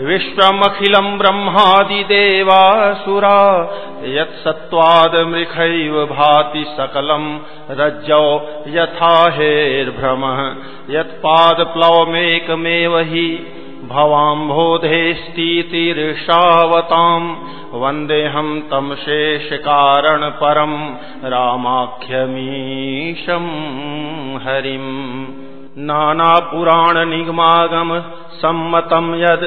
विश्वमखिलम् ब्रह्मादिदेवासुरा यत्सत्त्वादमृखैव भाति सकलम् रज्जौ यथा हेर्भ्रमः यत्पादप्लवमेकमेव हि भवाम्भोधेस्तीतिर्षावताम् वन्देऽहम् तम् शेषकारणपरम् रामाख्यमीशम् हरिम्। नानापुराणनिगमागम सम्मतम् यद्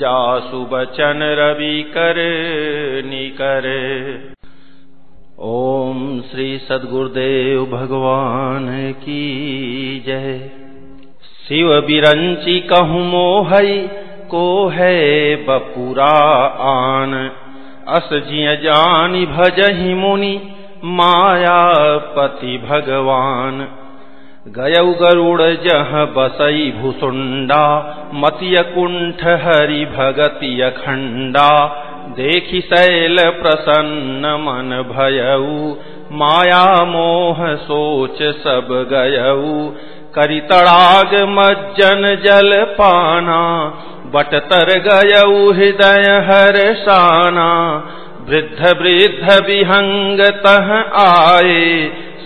जासु बचन रवि कर निकर। ओम श्री सदगुरुदेव भगवान की जय। शिव बिरंची कहूँ मोहई, को है बपुरा आन। अस जिय जानी भजहि मुनि, मायापति भगवान। गयौ गरुड़ जह बसई भुसुंडा मतिय कुंठ हरि भगति अखंडा देखि शैल प्रसन्न मन भयऊ माया मोह सोच सब गयऊ करि तड़ाग मज्जन जल पाना बटतर गयऊ हृदय हर शाना वृद्ध वृद्ध विहंग तह आए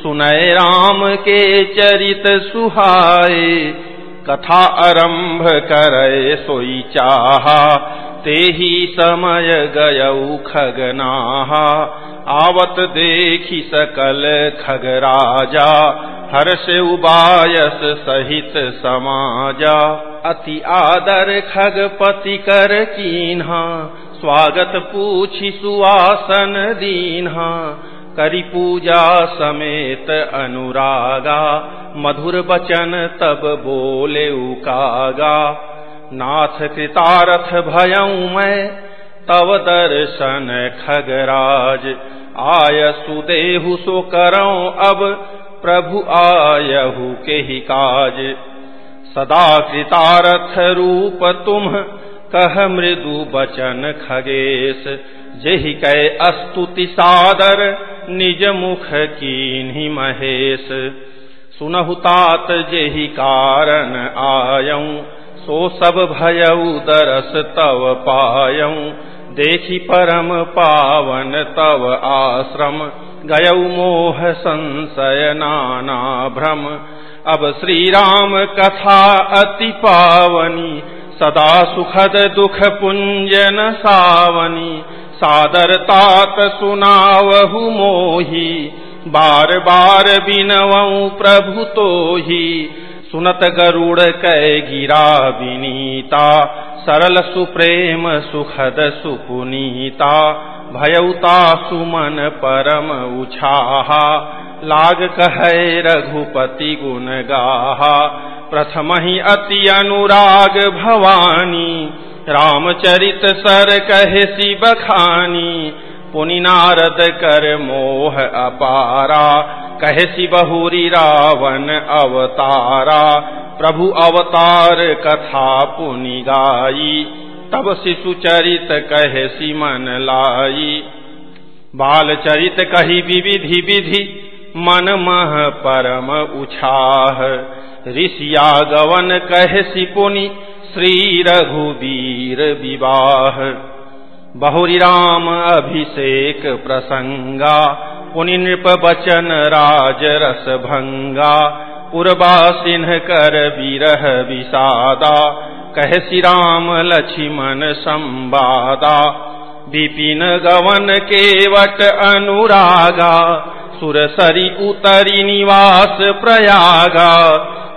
सुनय राम के चरित सुहाए, कथा आरंभ करे सोई चाहा। ते ही समय गयऊ खगनाहा, आवत देखी सकल खग खगराजा। हर्ष उबायस सहित समाजा। अति आदर खगपति कर कीन्हा, स्वागत पूछी सुवासन दीन्हा। करी पूजा समेत अनुरागा, मधुर बचन तब बोले उकागा। नाथ कृतारथ भयऊ मैं, तव दर्शन खगराज। आय सुदेहु सो करौ अब, प्रभु आयहु के ही काज। सदा कृतारथ रूप तुम, कह मृदु बचन खगेश। जेहि कै अस्तुति सादर निज मुख कीन्हि महेश। सुनहुतात जेहि कारण आयऊ सो सब भयऊ दरस तव पायऊ देखी परम पावन तव आश्रम गयऊ मोह संशय नाना भ्रम। अब श्री राम कथा अति पावनी, सदा सुखद दुख पुंजन सावनी। सादर तात सुनावहु मोही, बार बार बिनवऊ प्रभु तो ही सुनत गरुड़ कै गिरा विनीता, सरल सुप्रेम सुखद सुपुनीता। भयउता सुमन परम उछाहा, लाग कह रघुपति गुण गाहा। प्रथम ही अति अनुराग भवानी रामचरित सर कहे सी बखानी पुनि नारद कर मोह अपारा। कहसी बहुरी रावण अवतारा, प्रभु अवतार कथा पुनि गाई। तब शिशु चरित कहसी मन लाई। बाल चरित कही विविधि विधि मन मह परम उछाह। ऋषिया गवन कहसी पुनि श्री रघुवीर विवाह। बहुरी राम अभिषेक प्रसंगा, पुनि नृप बचन राज रस भंगा। पुरबा सिन्ह कर विरह विषादा, कह श्री राम लक्ष्मण संवादा। विपिन गवन केवट अनुरागा सुरसरी उतरी निवास प्रयागा,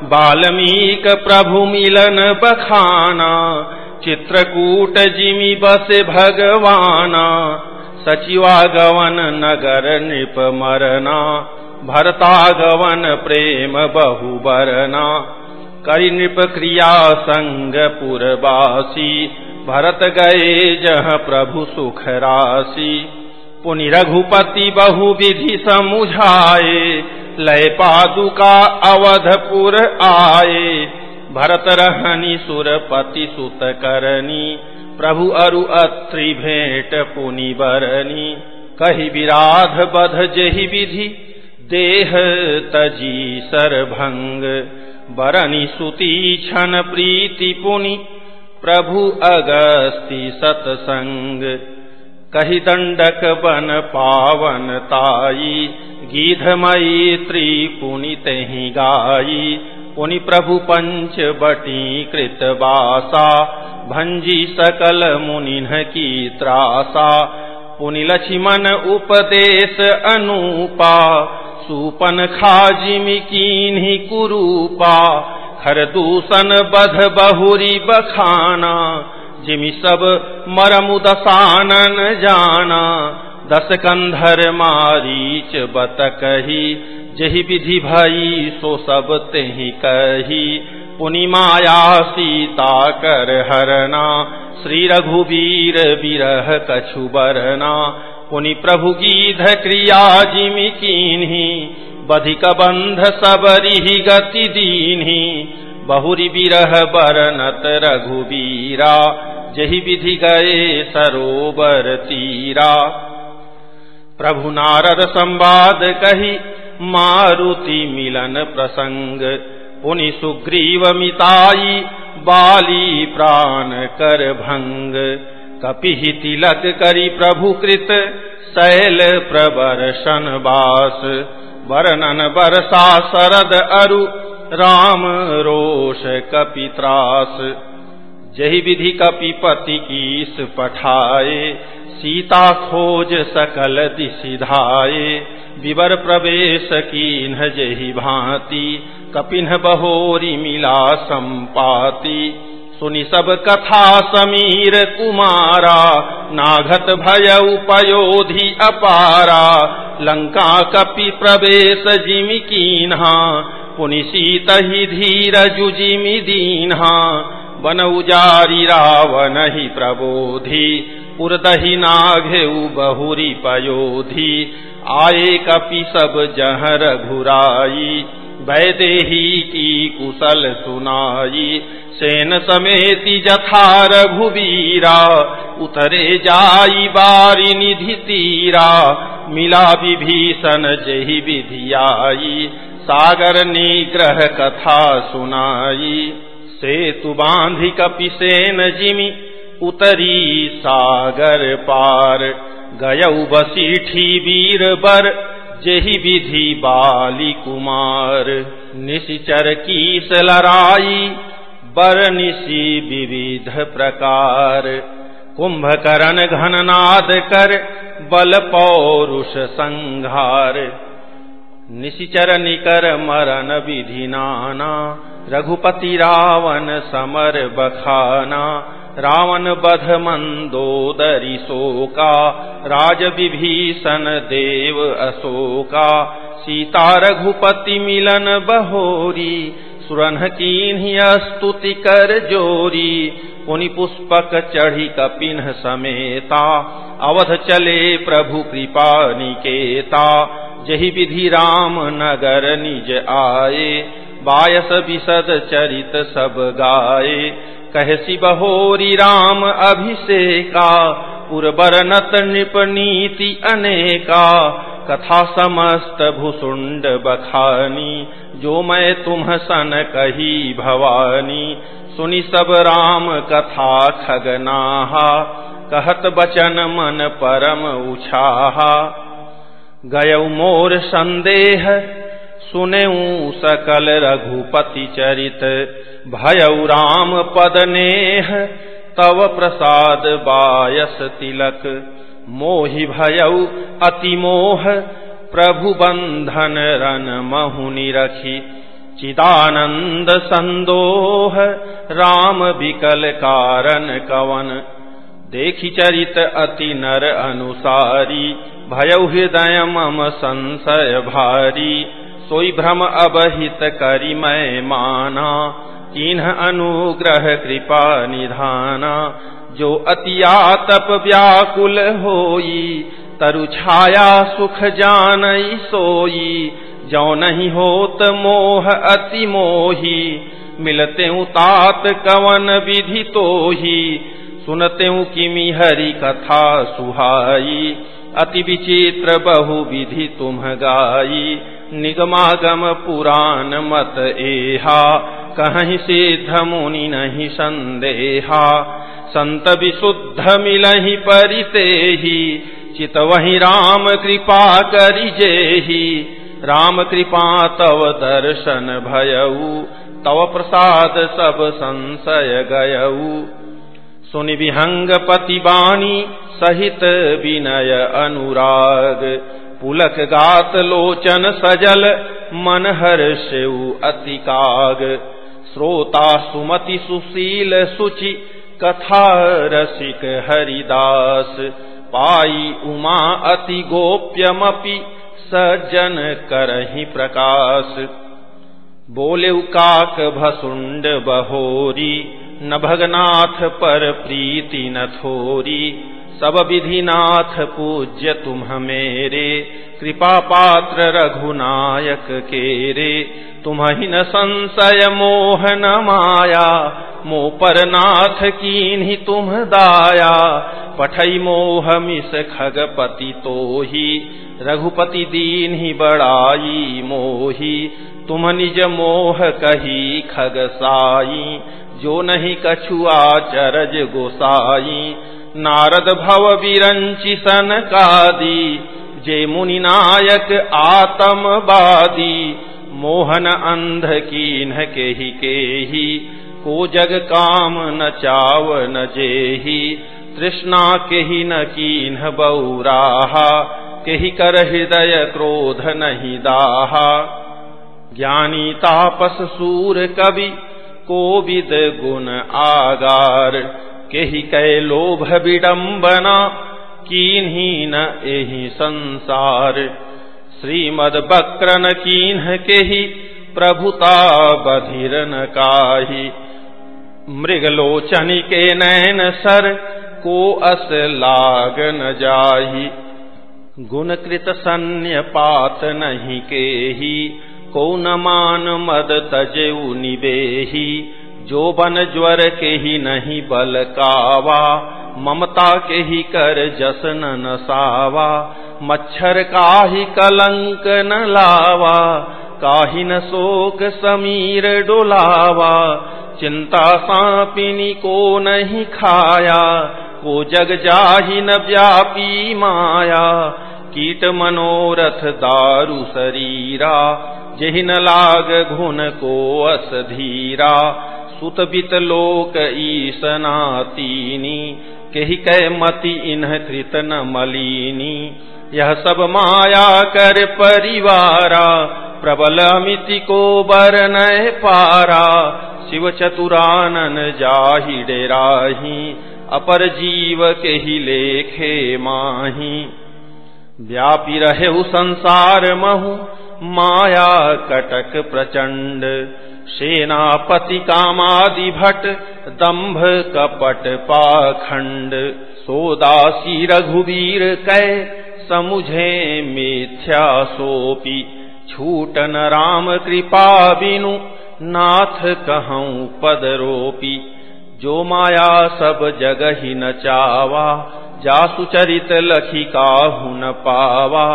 बाल्मीक प्रभु मिलन बखाना, चित्रकूट जिमि बस भगवाना सचिवागवन नगर नृप मरना भरतागवन प्रेम बहुबरना, करि नृप क्रिया संग पुरवासी भरत गए जह प्रभु सुख राशि पुनि रघुपति बहु विधि समुझाए, लय पादुका अवधपुर आए। भरत रहनी सुरपति सुत करनी, प्रभु अरु अत्रि भेंट पुनि बरनी। कही विराध बध जहि विधि, देह तजी सर भंग बरनी सुती छन प्रीति पुनि, प्रभु अगस्ति सतसंग। कही दंडक बन पावन ताई गीधमयी त्रिपुनि तही गाई पुनि प्रभु पंच बटी कृत बासा भंजी सकल मुनिन की त्रासा पुनि लक्ष्मण उपदेश अनुपा सुपन खाजिमि कीन्ही कुरूपा खर दूषण बध बहुरी बखाना जिमि सब मरमुदसानन जाना, दस कंधर मारीच बतकही, जही विधि भई सो सब तेहि कही। पुनि माया सीता कर हरना, श्री रघुवीर विरह कछु बरना। पुनि प्रभु गीध क्रिया जिमि कीन्ही, बधिक बंध सबरी गति दीन्ही। बहुरी विरह बरनत रघुवीरा जही विधि गए सरोवर तीरा। प्रभु नारद संवाद कही मारुति मिलन प्रसंग। पुनि सुग्रीव मिताई बाली प्राण कर भंग। कपि तिलक करी प्रभु कृत, शैल प्रवर्षण बास। वर्णन बरसा शरद अरु, राम रोष कपित्रास जही विधि कपिपति कीस पठाए, सीता खोज सकल दिशिधाए विवर प्रवेश कीन्ह जही भांति, कपिन्ह बहोरी मिला संपाति। सुनि सब कथा समीर कुमारा, नाघत भय उपयोधि अपारा। लंका कपि प्रवेश जिमि कीन्हा, पुनि सीत ही धीर जुजिमि दीन्हा। वन उजारी रावण ही प्रबोधि, पुरदही नाघेऊ बहुरी पयोधि आए कपि सब जह रघुराई वैदेही की कुशल सुनाई सेन समेति जथा रघुवीरा, उतरे जाई बारी निधि तीरा। मिला विभीषण जही विधियाई सागर निग्रह कथा सुनाई सेतु बांधी कपिसेन जिमी, उतरी सागर पार। गयऊ बसीठी वीर बर, जेहि विधि बाली कुमार। निशिचर कीस लड़ाई बर निशि विविध प्रकार। कुंभकरण घननाद कर, बल पौरुष संघार। निशिचर निकर मरण विधि नाना रघुपति रावण समर बखाना, रावण बध मंदोदरी शोका, राज विभीषण देव अशोका। सीता रघुपति मिलन बहोरी, सुरन की स्तुति कर जोरी। पुनि पुष्पक चढ़ी कपिन समेता, अवध चले प्रभु कृपा निकेता। जही विधि राम नगर निज आए बायस विशद चरित सब गाये कहसी बहोरी राम अभिषेका पुरबर नत नृप नीति अनेका। कथा समस्त भूसुंड बखानी, जो मैं तुम सन कही भवानी। सुनी सब राम कथा खगनाहा, कहत बचन मन परम उछाहा। गय मोर संदेह सुने सकल रघुपति चरित। भयउ राम पद नेह, तव प्रसाद बायस तिलक। मोहि भयउ अति मोह, प्रभु बंधन रन महुनि रखी। चिदानंद संदोह, राम विकल कारण कवन। देखी चरित अति नर अनुसारी भयउ हृदय मम संशय भारी। सोई भ्रम अबहित करी मैं माना। चिन्ह अनुग्रह कृपा निधाना। जो अतियातप व्याकुल होई, तरु छाया सुख जान सोई। जो नहीं होत मोह अति मोही, मिलते तात कवन विधि तो ही सुनते किमि हरि कथा सुहाई, अति विचित्र बहु विधि तुम गाई। निगमागम पुराण मत एहा। कहीं सिद्ध मुनि नहीं संदेहा। संत विशुद्ध मिलहि परिते ही चित वही राम कृपा करी जेही। राम कृपा तव दर्शन भयऊ। तव प्रसाद सब संशय गयऊ। सुनि विहंग पतिबानी सहित विनय अनुराग। पुलक गात लोचन सजल, मन हर शिव अतिकाग श्रोता सुमति सुशील सुचि, कथा रसिक हरिदास। पाई उमा अति गोप्यमपि, सज्जन करही प्रकाश। बोले काक भसुंड बहोरी, न भगनाथ पर प्रीति न थोरी। सब विधिनाथ पूज्य तुम मेरे कृपा पात्र रघुनायक के रे। तुम्हि न संशय मोह न माया मो पर नाथ कीन्ही तुम दाया। पठई मोह मिस खगपति तो ही रघुपति दीन ही बड़ाई मोही। तुम निज मोह कही खग साई, जो नहीं कछुआ चरज गोसाई। नारद भव विरंचि सन कादी जे मुनि नायक आतमवादी, मोहन अंध के ही के ही को जग काम न चाव न जेही, तृष्णा के ही न कीन्ह बौराहा के ही कर हृदय क्रोध नहीं दाहा। ज्ञानी तापस सूर कवि, कोविद गुण आगार के ही कै लोभ विडम्बना कीन्ही न एही संसार। श्रीमद बक्रन कीन्ह के ही प्रभुता बधिरन काही। मृगलोचन के नैन सर को अस लाग न जाही। गुणकृत सन्य पात नहीं के ही को न मान मद तजेऊ निवेही जो बन ज्वर के ही नहीं बल कावा, ममता के ही कर जसन न सावा, मच्छर का ही कलंक न लावा काहिन शोक समीर डोलावा, चिंता सांपिनी को नहीं खाया, को जग जाहि न व्यापी माया, कीट मनोरथ दारु शरीरा जहिन लाग घुन को अस धीरा सुत बित लोक ईसनातीनी कही कै मति इन्ह कृत न मलिनी। यह सब माया कर परिवारा, प्रबल अमिति को बर न पारा। शिव चतुरानन जाहि डेराही, अपर जीव के ही लेखे माही। व्यापी रहे संसार महु, माया कटक प्रचंड सेनापति कामादि भट दंभ कपट पाखंड, सोदासी रघुवीर कै, समुझे मिथ्या सोपी छूटन राम कृपा बिनु, नाथ कहूँ पद रोपी। जो माया सब जग ही न चावा, जासु चरित लखी काहू न पावा।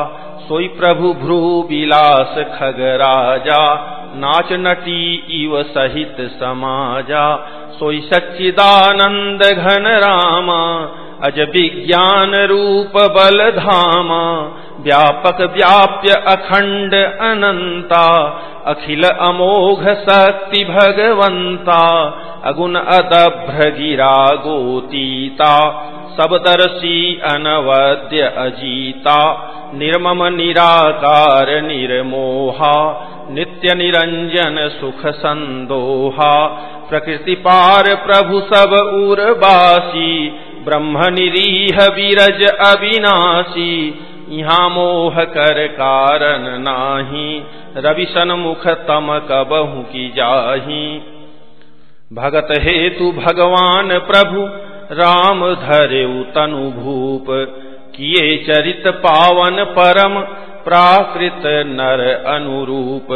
सोई प्रभु भ्रू विलास खग राजा नाच नटी इव सहित समाजा। सोई सच्चिदानंद घन रामा, अज विज्ञान रूप बल धामा। व्यापक व्याप्य अखंड अनंता, अखिल अमोघ शक्ति भगवंता। अगुण अदभ्र गिरा गोतीता सबदर्शी अनवद्य अजीता। निर्मम निराकार निर्मोहा नित्य निरंजन सुख संदोहा प्रकृति पार प्रभु सब उर्वासी ब्रह्म निरीह विरज अविनाशी। यहाँ मोह कर कारण नाही, रवि सन्मुख तम कबहू की जाही। भगत हेतु भगवान प्रभु, राम धरे तनु भूप। किए चरित पावन परम प्राकृत नर अनुरूप।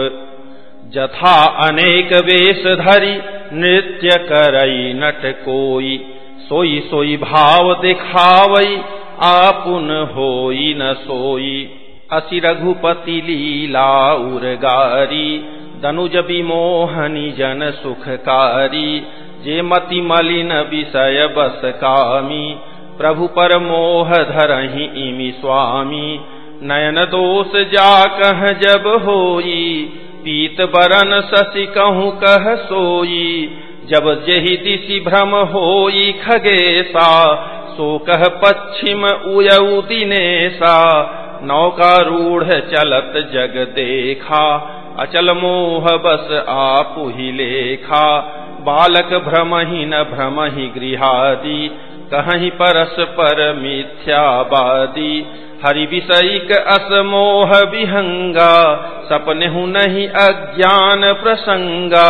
जथा अनेक वेश धरी नृत्य करई नट कोई, सोई सोई भाव दिखावई, आपुन होई न सोई। असि रघुपति लीला उर्गारी दनुज विमोहनी जन सुखकारी। जे मति मलिन विषय बस कामी, प्रभु पर मोह धरही इमि स्वामी। नयन दोष जा कह जब होई, पीत बरन शशि कहूँ कह सोई। जब जही दिशि भ्रम होई खगेसा, सो कह पश्चिम उयऊ दिनेसा। नौका रूढ़ चलत जग देखा, अचल मोह बस आप ही लेखा। बालक भ्रम ही न भ्रम ही गृहादि कहीं परस पर मिथ्यावादी। हरि विषयिक असमोह विहंगा, सपने हूँ नहीं अज्ञान प्रसंगा।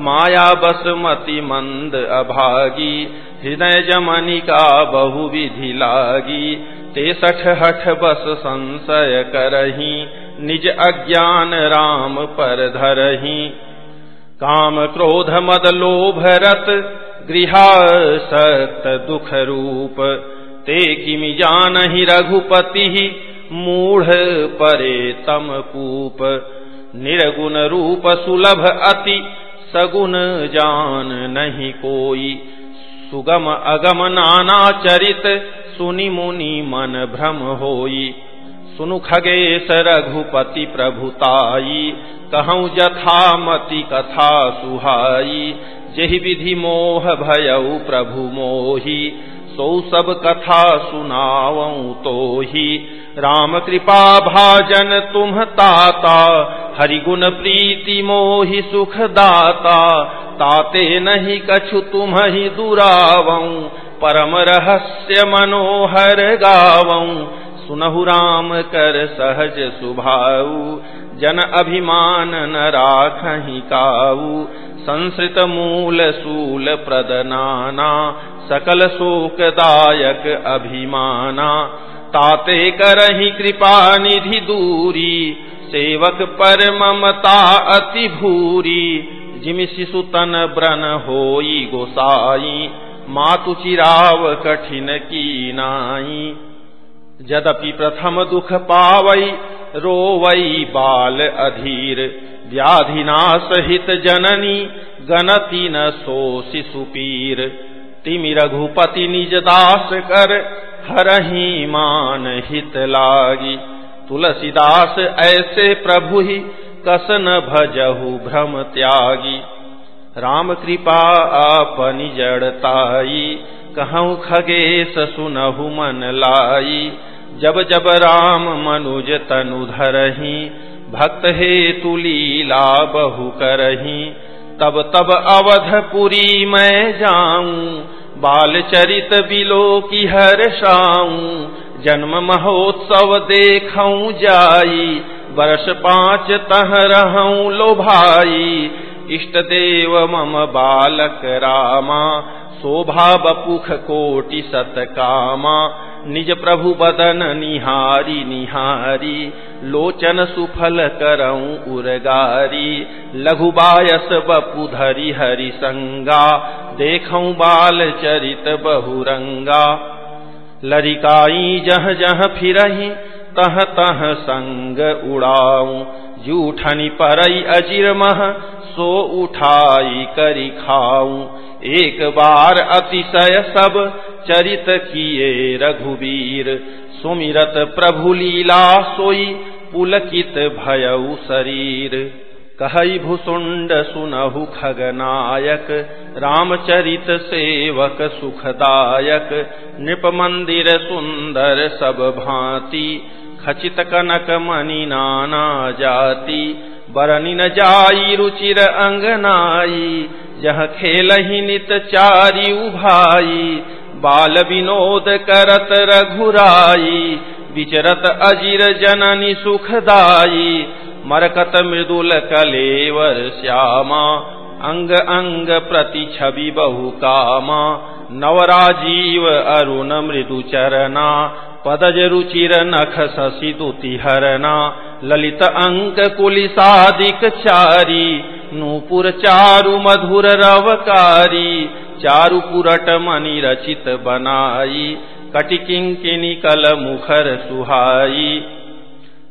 माया बस मति मंद अभागी, हृदय जमनिका बहु विधि लागी। ते सठ हठ बस संशय करही, निज अज्ञान राम पर धरही। काम क्रोध मद लोभ रत, गृहासक्त दुख रूप। ते किमि जान ही रघुपति? मूढ़ परे तम कूप। निर्गुण रूप सुलभ अति, सगुण जान नहीं कोई। सुगम अगम नाना चरित, सुनि मुनि मन भ्रम होई। सुनु खगेश रघुपति प्रभुताई कहूँ जथामति कथा सुहाई। जहि विधि मोह भयऊ प्रभु मोही सो सब कथा सुनावऊ तो ही। राम कृपा भाजन तुम ताता, हरिगुण प्रीति मोहि सुख दाता ताते नहीं कछु तुम ही दुराव, परम रहस्य मनोहर गावऊ सुनहु राम कर सहज सुभाऊ, जन अभिमान न राखही काऊ। संसृत मूल सूल प्रदनाना सकल शोकदायक अभिमाना। ताते करही कृपा निधि दूरी, सेवक पर ममता अति भूरी। जिम शिशु तन ब्रन होई गोसाई, मातु चिराव कठिन की नाई। जदपि प्रथम दुख पावई रोवई बाल अधीर, व्याधिनाश हित जननी, गणति न सो शिशुपीर तिमि रघुपति निज दास कर, हरही मान हित लागी। तुलसीदास ऐसे प्रभु ही, कसन भजहु भ्रम त्यागी। राम कृपा अपनि जड़ताई कहूँ खगेश सुनहु मन लाई। जब जब राम मनुज तनु धरही, भक्त हे तुलीला बहु करही। तब तब अवधपुरी मैं जाऊँ, बाल चरित बिलो की हर शाऊं। जन्म महोत्सव देखऊं जाई, वर्ष पाँच तह रहूँ लो भाई इष्ट देव मम बालक रामा शोभा बपुख कोटि सत कामा निज प्रभु बदन निहारी निहारी, लोचन सुफल करऊं उरगारी। लघु बायस बपु धरी हरि संगा, देखऊं बाल चरित बहुरंगा। लरिकाई जह जह फिरही, तह तह संग उड़ाऊं। जूठनी परई अजिर मह सो उठाई करी खाऊं। एक बार अतिशय सब चरित किए रघुवीर। सुमिरत प्रभु लीला सोई पुलकित भयऊ शरीर। कहई भुसुंड सुनहु खगनायक, रामचरित सेवक सुखदायक। नृप मंदिर सुंदर सब भांति, खचित कनक मणि नाना जाति। बरनी न जाई रुचिर अंगनाई जह खेल नित चारी उभाई, बाल विनोद करत रघुराई, विचरत अजिर जननी सुखदाई, मरकत मृदुल कलेवर श्यामा, अंग अंग प्रति छवि बहु कामा, नवराजीव अरुण मृदु चरना पदज रुचिर नख शशि दुति हरना ललित अंक कुलिसादिक चारी नूपुर चारु मधुर रवकारी, चारु पुरट मणि रचित बनाई, कटिकिंकिनी कल मुखर सुहाई।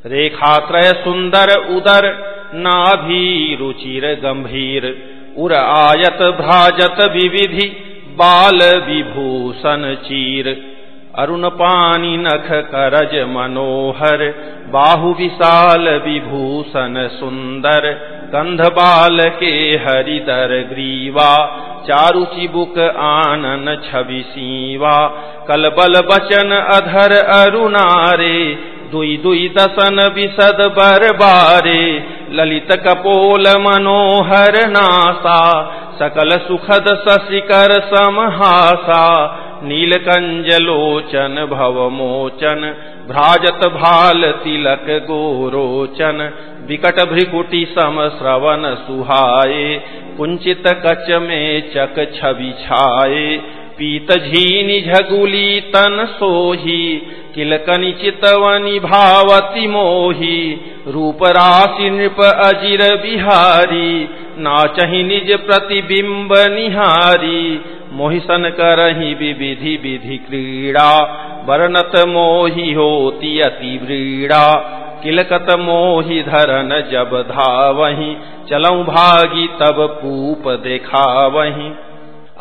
रेखात्रय सुंदर उदर, नाभि रुचिर गंभीर, उर आयत भ्राजत विविधि, बाल विभूषण चीर। अरुण पानी नख करज मनोहर, बाहु विशाल विभूषण सुंदर। कंध बाल के हरिदर ग्रीवा, चारु चिबुक आनन छवि सीवा। कलबल बचन अधर अरुणारे, दुई दुई दसन विशद बरबारे। ललित कपोल मनोहर नासा, सकल सुखद शशिकर समहासा। नील नीलकंज लोचन भवमोचन भ्राजत भाल तिलक गोरोचन, विकट भ्रिकुटी सम श्रवण सुहाए, कुंचित कच में चक छवि छाए। पीत झीनि झगुली तन सोही किलकनि चितवनि भावति मोही। रूप राशि नृप अजिर बिहारी, नाचही निज प्रतिबिंब निहारी। मोहिसन करही विविधि विधि क्रीड़ा वर्णत मोहि होती अति व्रीड़ा। किलकत मोहि धरन जब धावही, चलऊ भागी तब पूप देखावही।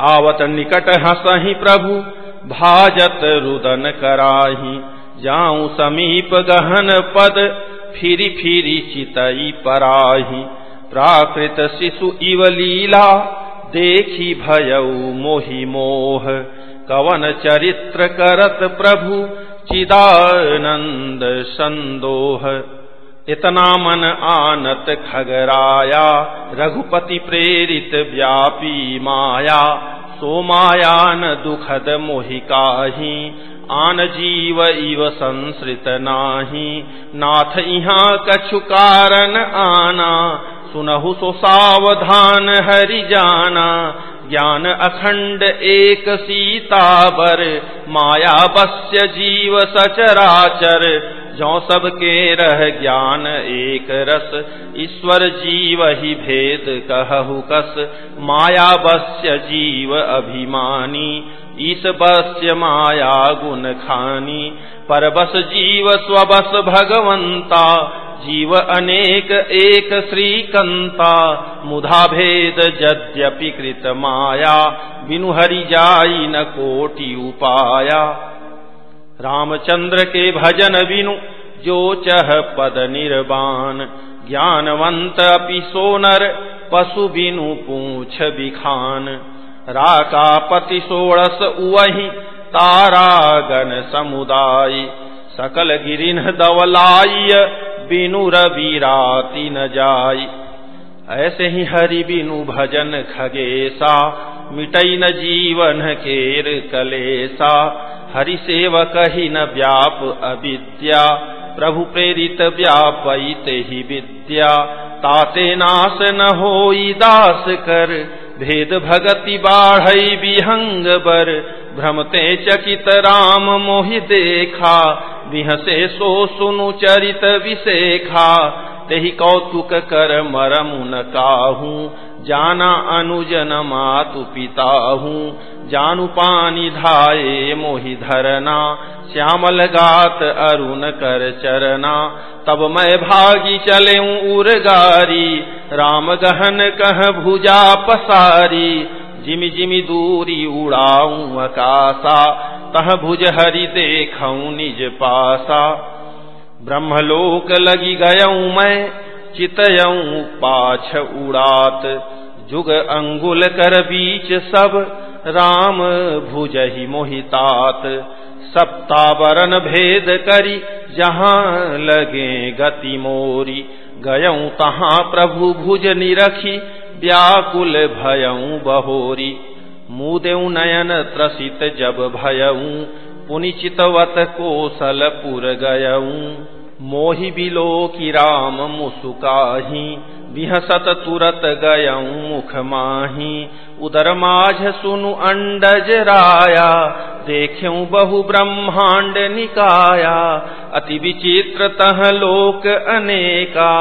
आवत निकट हसही प्रभु, भाजत रुदन कराही। जाऊँ समीप गहन पद, फिरी फिरी चितई पराही। प्राकृत शिशु इव लीला देखी भयऊ मोहि मोह। कवन चरित्र करत प्रभु चिदानंद संदोह इतना मन आनत खगराया, रघुपति प्रेरित व्यापी माया। सो माया न दुखद मोहिकाही आन जीव इव संसृत नाही। नाथ इहाँ कछु कारण आना। सुनहु सो सावधान हरि जाना। ज्ञान अखंड एक सीताबर। माया बस्य जीव सचराचर। जो सबके रह ज्ञान एक रस। ईश्वर जीव ही भेद कहु कस। माया बस्य जीव अभिमानी। ईस बस्य माया गुण खानी पर बस जीव स्वबस भगवंता जीव अनेक एक श्रीकंता मुधा भेद जद्यपि कृत माया बिनु हरि जाई न कोटि उपाया रामचंद्र के भजन बिनु जो चह पद निर्वाण ज्ञानवंत अपि सोनर पशु बिनु पूछ बिखान। राका पति सोड़स उवही तारागन समुदाय, सकल गिरिन दवलाय बिनु रवि राति न जाई ऐसे ही हरि बिनु भजन खगेसा, मिटई न जीवन केर कलेसा। हरि सेवक ही न व्याप अविद्या, प्रभु प्रेरित व्यापित ही विद्या। ताते नाश न होई दास कर भेद भगति बाढ़ विहंग बर, भ्रमते चकित राम मोहि देखा विहसे सो सुनु चरित विशेखा, तेहि कौतुक कर मरमुन काहू जाना अनुजन मातु पिता हूँ जानु पानी धाये मोहि धरना, श्यामल गात अरुण कर चरना, तब मैं भागी चले उर्गारी, राम गहन कह भुजा पसारी, जिमि जिमि दूरी उड़ाऊ अकाशा तह भुज हरि देखऊ निज पासा। ब्रह्मलोक लगी गयऊ मैं चितयऊ पाछ उड़ात। जुग अंगुल कर बीच सब, राम भुज ही मोहितात। सप्तावरण भेद करी, जहाँ लगे गति मोरी। गयऊ तहाँ प्रभु भुज निरखी, व्याकुल भयऊ बहोरी। मुदेऊ नयन त्रसित जब भयऊ, पुनिचितवत कोसलपुर गयऊ। मोहि बिलो राम मुसुकाही बिहसत तुरत गयऊ मुख माही। उदर माझ सुनु अंडज राया, देख्यू बहु ब्रह्मांड निकाया। अति विचित्र तह लोक अनेका,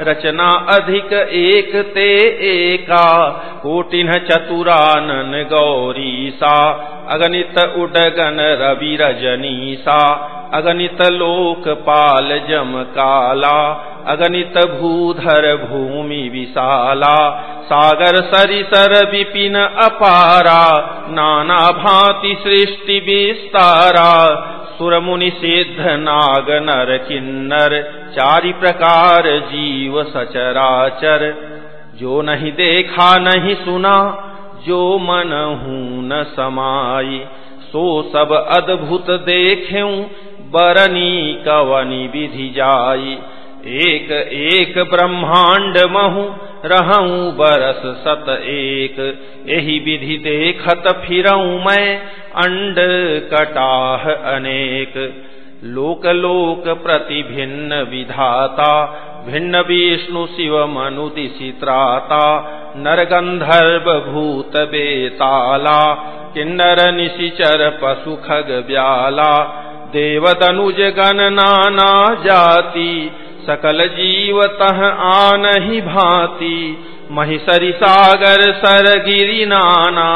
रचना अधिक एक ते एका। कोटिन चतुरानन गौरी सा अगणित उडगन रवि रजनीसा। अगणित लोकपाल जम काला, अगणित भूधर भूमि विशाला, सागर सरिसर विपिन अपारा, नाना भांति सृष्टि विस्तारा सुर मुनि सिद्ध नाग नर किन्नर, चारि प्रकार जीव सचराचर। जो नहीं देखा, नहीं सुना, जो मन हूँ न समाई, सो सब अद्भुत देखें बरनी कवनी विधि जाई। एक एक ब्रह्मांड महु, रहूँ बरस सत एक। यही विधि देखत फिरऊं मैं, अंड कटाह अनेक। लोक लोक प्रति भिन्न विधाता, भिन्न विष्णु शिव मनु दिशित्राता नर गंधर्व भूत बेताला, किन्नर निशिचर पशु खग ब्याला देवदनुज गण नाना जाति सकल जीव तह आन ही भांति। महिषरी सागर सर गिरी नाना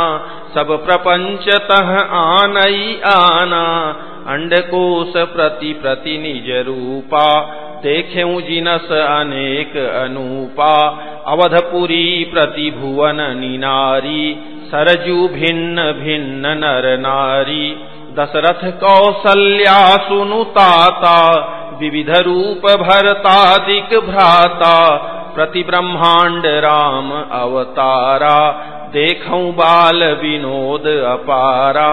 सब प्रपंच तह आन। आना अंडकोश प्रति प्रति निज रूपा देखे जिनस अनेक अनूपा। अवधपुरी प्रति भुवन निनारी, सरजू भिन्न भिन्न नर नारी। दशरथ कौसल्या सुनुताता विविध रूप भरतादिक भ्राता प्रति ब्रह्मांड राम अवतारा, देखूँ बाल विनोद अपारा।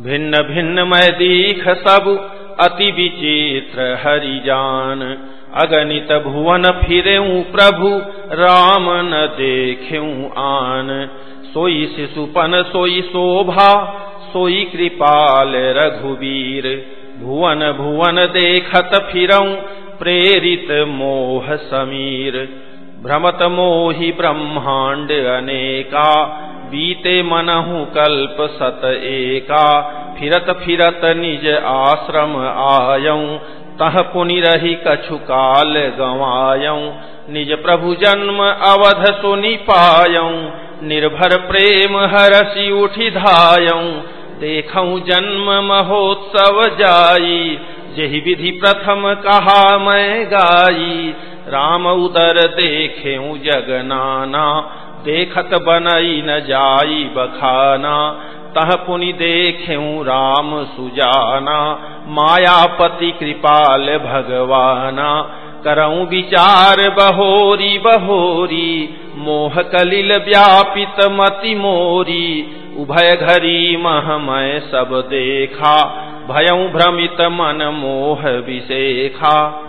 भिन्न भिन्न मैं दीख सब अति विचित्र हरि जान अगणित भुवन फिरेऊ प्रभु, राम न देखेऊ आन। सोई शिशुपन सोई शोभा सोई कृपाल रघुवीर। भुवन भुवन देखत फिरऊं प्रेरित मोह समीर। भ्रमत मोहि ब्रह्मांड अनेका, बीते मनहु कल्प सत एका। फिरत फिरत निज आश्रम आयऊ, तह पुनि रही कछु काल गवायऊ। निज प्रभु जन्म अवध सुनि पायऊ, निर्भर प्रेम हरसी उठी धायऊ। देखऊ जन्म महोत्सव जाई। जही विधि प्रथम कहा मैं गाई। राम उदर देखे जगनाना। देखत बनई न जाई बखाना। तह पुनि देखेऊ राम सुजाना। मायापति कृपाल भगवाना। करऊ विचार, बहोरी बहोरी। मोह कलिल व्यापित मति मोरी। उभय घरी महमय सब देखा। भयऊ भ्रमित मन मोह विशेखा।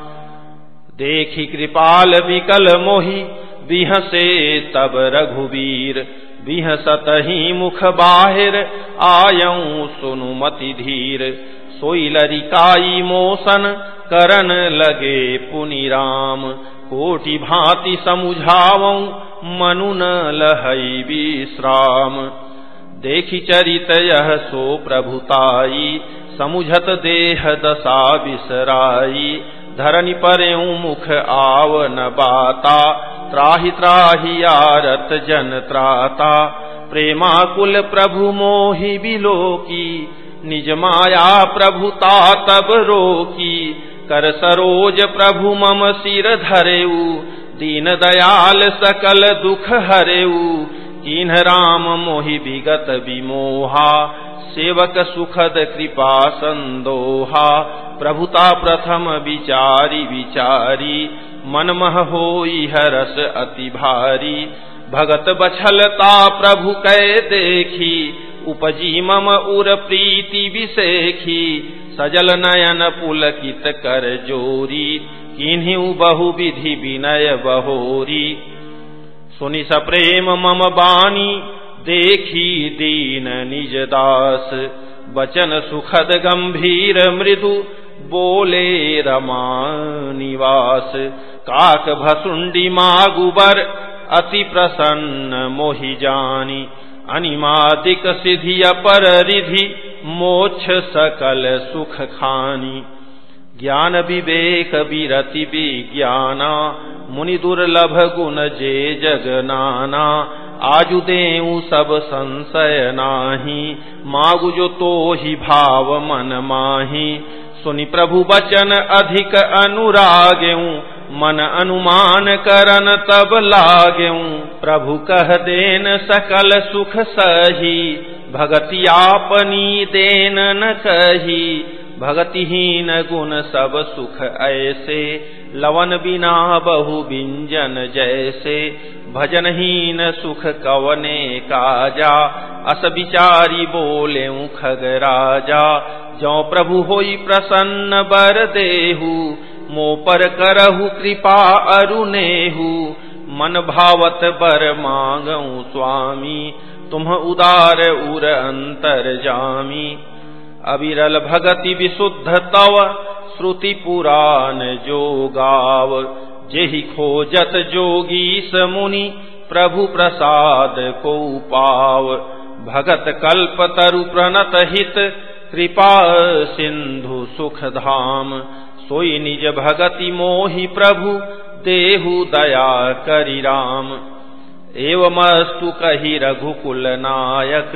देखी कृपाल विकल मोही। बिहसे तब रघुवीर। बिहसत ही मुख बाहिर। आयऊ सुनुमति धीर। सोई लरिकाई मोसन करन लगे पुनि राम कोटि भांति समुझावऊ मनु न लहई विश्राम। देखी चरित यह सो प्रभुताई, समुझत देह दशा बिसराई। धरनी पर मुख आव न बाता, त्राहि त्राहि आरत जन त्राता। प्रेमाकुल प्रभु मोहि बिलोकी निज माया प्रभुता तब रोकी। कर सरोज प्रभु मम सिर धरेऊ। दीन दयाल सकल दुख हरेऊ। किन्ह राम मोहि विगत विमोहा। सेवक सुखद कृपा संदोहा। प्रभुता प्रथम विचारी विचारी। मन मह हो हरस अति भारी। भगत बछलता प्रभु कै देखी। उपजी मम उर प्रीति विशेखी सजल नयन पुलकित कर जोरी। किन्हीं बहु विधि विनय बहोरी। सुनि सप्रेम मम बानी देखी दीन निज दास। बचन सुखद गंभीर मृदु। बोले रमा निवास। काक भसुंडी मागुबर। अति प्रसन्न मोहि जानी। अनिमादिक सिधि अपर रिधि मोक्ष सकल सुख खानी। ज्ञान विवेक विरति विज्ञाना, मुनि दुर्लभ गुण जे जग नाना। आजु देऊ सब संशय नाही, मागु जो तो ही भाव मन माही। सुनि प्रभु बचन अधिक अनुरागेऊ मन अनुमान करन तब लागेऊ प्रभु कह देन सकल सुख सही, भगति आपनी देन न कही। भगतिहीन गुण सब सुख ऐसे, लवन बिना बहु बिंजन जैसे। भजनहीन सुख कवने काजा, अस विचारी बोले खग राजा। जो प्रभु होई प्रसन्न बर देहु मो पर करहु कृपा अरुनेहु मन भावत बर मांगऊ स्वामी, तुम उदार उर अंतर जामी। अविरल भगति विशुद्ध तव, श्रुति पुराण जो गाव। जेहि खोजत जोगी मुनि, प्रभु प्रसाद को पाव। भगत कल्प तरु प्रणत हित, कृपा सिंधु सुख धाम। सोई निज भगति मोहि प्रभु, देहु दया करि राम। एवमस्तु कही रघुकुल नायक,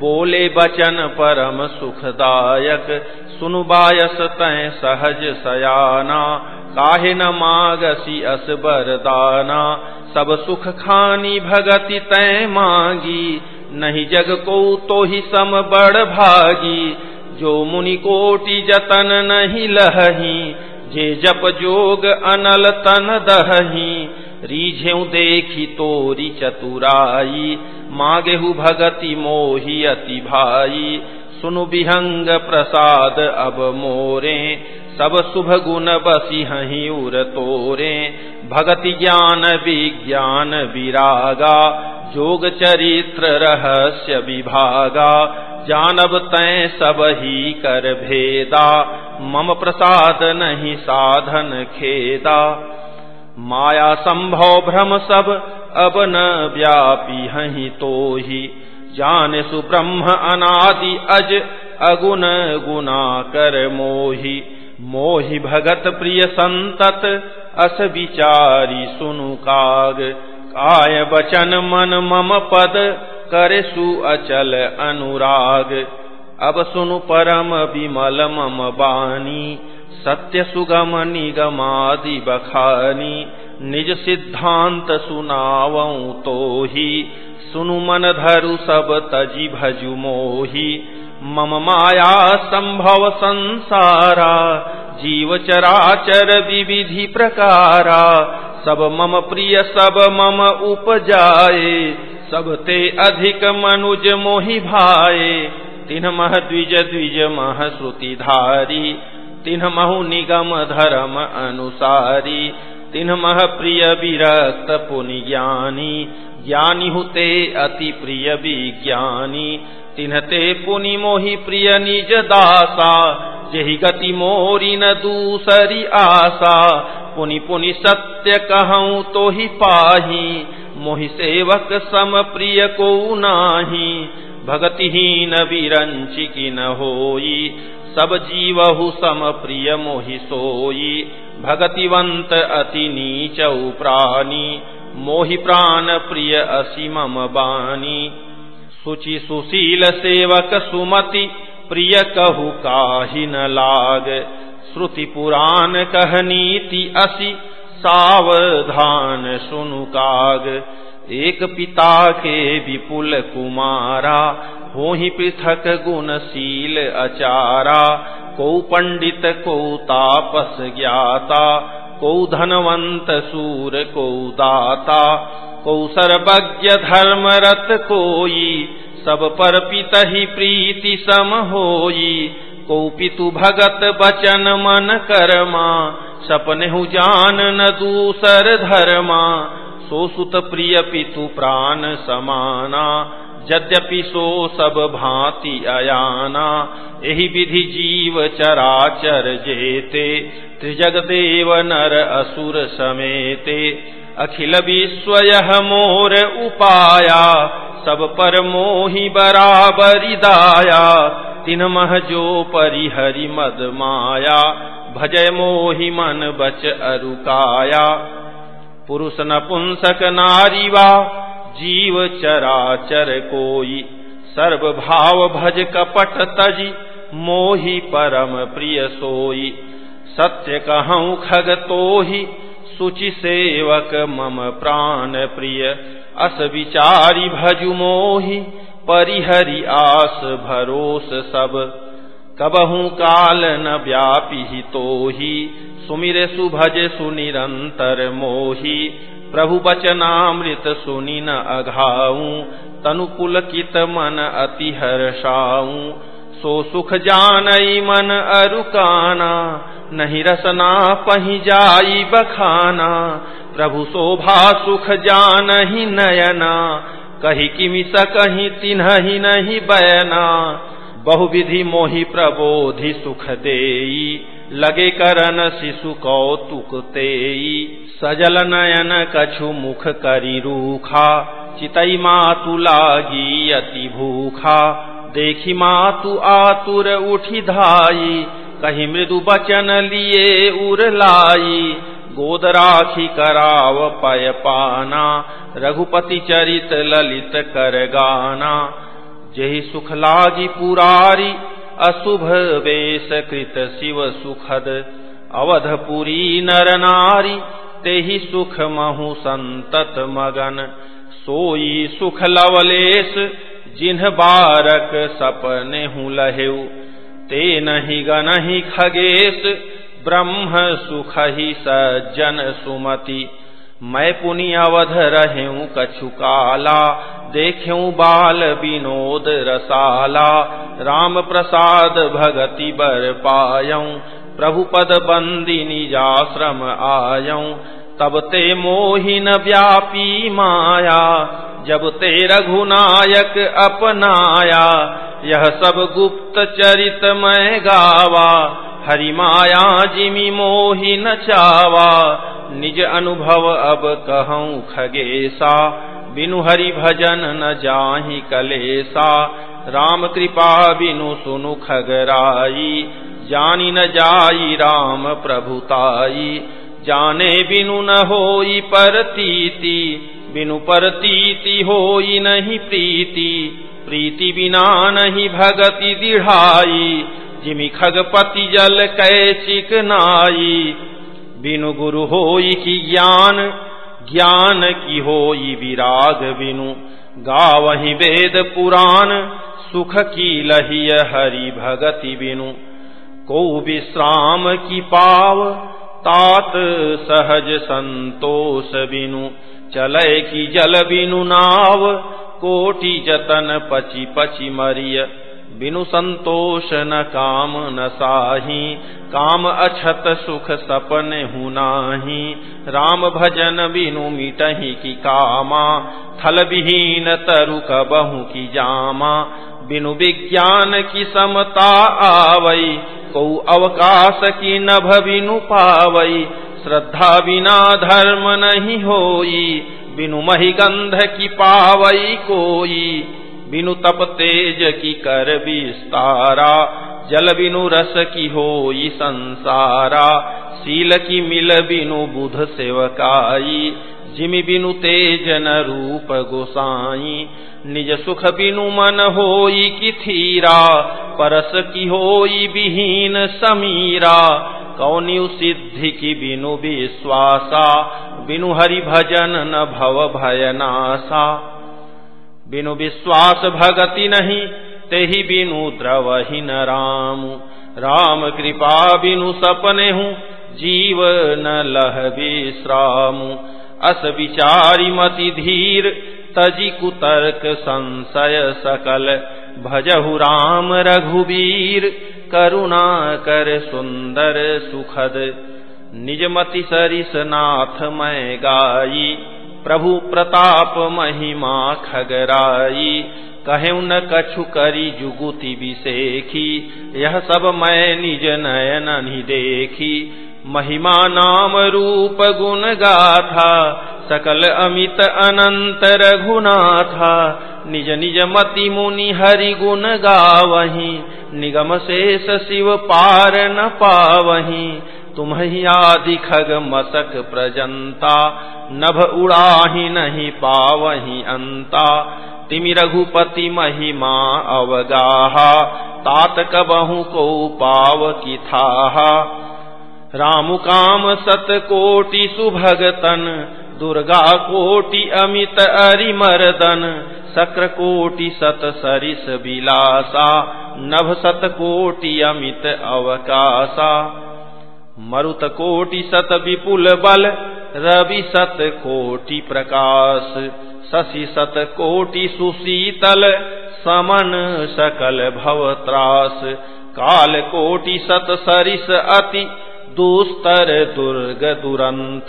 बोले बचन परम सुखदायक। सुनु बायस तय सहज सयाना, काहे न मागसी अस बरदाना। सब सुख खानी भगति तय मांगी, नहीं जग को तो ही सम बड़ भागी। जो मुनि कोटि जतन नहीं लही जे जप जोग अनल तन दही रीझेऊ देखी तोरी चतुराई, मागेहु भगति मोहि अति भाई। सुनु विहंग प्रसाद अब मोरे, सब शुभ गुण बसी हही उर तोरे। भगति ज्ञान विज्ञान विरागा, जोग चरित्र रहस्य विभागा। जानब तय सब ही कर भेदा, मम प्रसाद नहीं साधन खेदा। माया संभव भ्रम सब अब न व्यापी हही तो ही। जान सुब्रह्म अनादि अज अगुण गुना कर मोहि। मोहि भगत प्रिय संतत, अस विचारी सुनु काग। काय बचन मन मम पद करे सु अचल अनुराग। अब सुनु परम विमल मम बानी। सत्य सुगम निगमादि बखानी। निज सिद्धांत सुनावऊ तो ही सुनु मन धरु सब तजी भजु मोही। मम माया संभव संसारा। जीव चराचर विविधि प्रकारा। सब मम प्रिय, सब मम उपजाए। सब ते अधिक मनुज मोहि भाए। तिन्ह मह द्विज द्विज मह श्रुति धारी तिन्ह महु निगम धर्म अनुसारी। तिन्ह मह प्रिय विरक्त पुनि ज्ञानी। ज्ञानी हुते अति प्रिय विज्ञानी। तिन्हते पुनि मोहि प्रिय निज दासा। जही गति मोरी न दूसरी आशा पुनि पुनि सत्य कहूँ तो ही पाही। मोहि सेवक सम प्रिय को नाही। भगतिहीन विरंचि की न होई। सब जीवहु सम प्रिय मोहि भगतिवंत अति नीच प्राणी। मोहि प्राण प्रिय असीम बानी सुचि सुशील सेवक सुमति। प्रिय कहु काहि न लाग। श्रुति पुराण कह नीति असि। सावधान सुनु काग। एक पिता के विपुल कुमारा हो ही पृथक गुणशील अचारा। को पंडित, को तापस ज्ञाता, को धनवंत सूर, को दाता। को सर्वज्ञ धर्मरत कोई, सब पर पित ही प्रीति सम होई। को पितु भगत बचन मन कर्मा सपने हु जान, न दूसर धर्मा। सो सुत प्रिय पितु प्राण समाना। यद्यपि सो सब भांति अयाना। यही विधि जीव चराचर जेते। त्रिजग देव नर असुर समेते। अखिल विश्व यह मोर उपाया। सब पर मोहि बराबरी दाया। तिन मह जो परिहरि मद माया। भजय मोहि मन बच अरुकाया पुरुष नपुंसक नारीवा, जीव चराचर कोई। सर्व भाव भज कपट तजी, मोहि परम प्रिय सोई। सत्य कहूँ खग तो ही सुचि सेवक मम प्राण प्रिय। अस विचारी भजु मोहि, परिहरि आस भरोस सब। कबहू काल न व्यापी तो ही। सुमिर सुभज सुनिरंतर मोही। प्रभु बचनामृत सुनि न अघाऊ। तनुकुल मन अति हर्षाऊ। सो सुख जानई मन अरुकाना नहीं रसना पही जाई बखाना। प्रभु शोभा सुख जान ही नयना। कही किमि कही तिन्ह ही नहीं बयना बहुविधि मोहि प्रबोधि सुख देई, लगे करन शिशु कौतुक तेई, सजल नयन कछु मुख करी रूखा, चितई मातु लागी अति भूखा, देखी मातु आतुर उठी धाई, कही मृदु बचन लिए उर लाई, गोद राखी कराव पय पाना, रघुपति चरित ललित कर गाना जही सुख लागी पुरारी, अशुभ वेश कृत शिव सुखद अवधपुरी नर नारी, तेहि सुख महु संतत मगन। सोई सुख लवलेश, जिन्ह बारक सपने हूँ लहेऊ ते नहीं गनहि खगेश, ब्रह्म सुख ही सज्जन सुमति। मैं पुनि अवध रहूँ कछु काला देख्यू बाल विनोद रसाला। राम प्रसाद भगति बर पायऊ प्रभु पद बंदी निजाश्रम आयऊ। तब ते मोहिन व्यापी माया, जब ते रघुनायक अपनाया। यह सब गुप्त चरित मैं गावा हरि माया जिमि मोहि न चावा। निज अनुभव अब कहूँ खगेसा। बिनु हरि भजन न जाहि कलेसा। राम कृपा बिनु सुनु खगराई। जानी न जाई राम प्रभुताई जाने बिनु न होई परतीति। बिनु परतीति होई नहीं प्रीति। प्रीति बिना नहीं भगति दिढ़ाई। जिमि खगपति जल कै चिकनाई बिनु गुरु होई की ज्ञान ज्ञान की होई विराग बिनु। गावही वेद पुराण, सुख की लहिय हरि भगति बिनु। को विश्राम की पाव, तात सहज संतोष बिनु। चले की जल बिनु नाव, कोटि जतन पची पची मरिय। बिनु संतोष न काम न साही, काम अछत सुख सपन हुनाही राम भजन बिनु मिटही की कामा, थल विहीन तरु कबहू की जामा। बिनु विज्ञान की समता आवई को अवकाश की नभ बिनु पावई श्रद्धा बिना धर्म नहीं होई, बिनु मही गंध की पावई कोई। बिनु तप तेज की कर विस्तारा, जल बिनु रस की हो संसारा, शील की मिल बिनु बुध सेवकाई, जिमि बिनु तेज न रूप गोसाई, निज सुख बिनु मन होई कि थीरा, परस की होई विहीन समीरा, कौनि सिद्धि की बिनु विश्वासा, बिनु हरि भजन न भव भयनासा बिनु विश्वास भगति नहीं ते ही बिनु द्रवही न राम। राम कृपा बिनु सपने हूँ, जीव न लह विश्राम। अस विचारी मति धीर, तजी कुतर्क संशय सकल। भजहु राम रघुबीर, करुणा कर सुंदर सुखद। निजमति सरिस नाथ मैं गाई प्रभु प्रताप महिमा खगराई कहे न कछु करी जुगुति विसेखी, यह सब मैं निज नयन नि देखी। महिमा नाम रूप गुण गाथा, सकल अमित अनंत रघुनाथा, निज निज मति मुनि हरि गुण गावही, निगम शेष शिव पार न पावही। तुम ही आदि खग मसक प्रजंता नभ उड़ाही नहीं पावही अंता। तिमि रघुपति महिमा अवगाहा, तात कबहू को पाव की था राम काम सत कोटि सुभगतन, दुर्गा कोटि अमित अरिमर्दन शक्र कोटि सत सरिस विलासा, नभ सत कोटि अमित अवकाशा मरुत कोटि सत विपुल बल, रवि सत कोटि प्रकाश। शशि सत कोटि सुशीतल, समन सकल भवत्रास काल कोटि सत सरिस अति, दुस्तर दुर्ग दुरंत।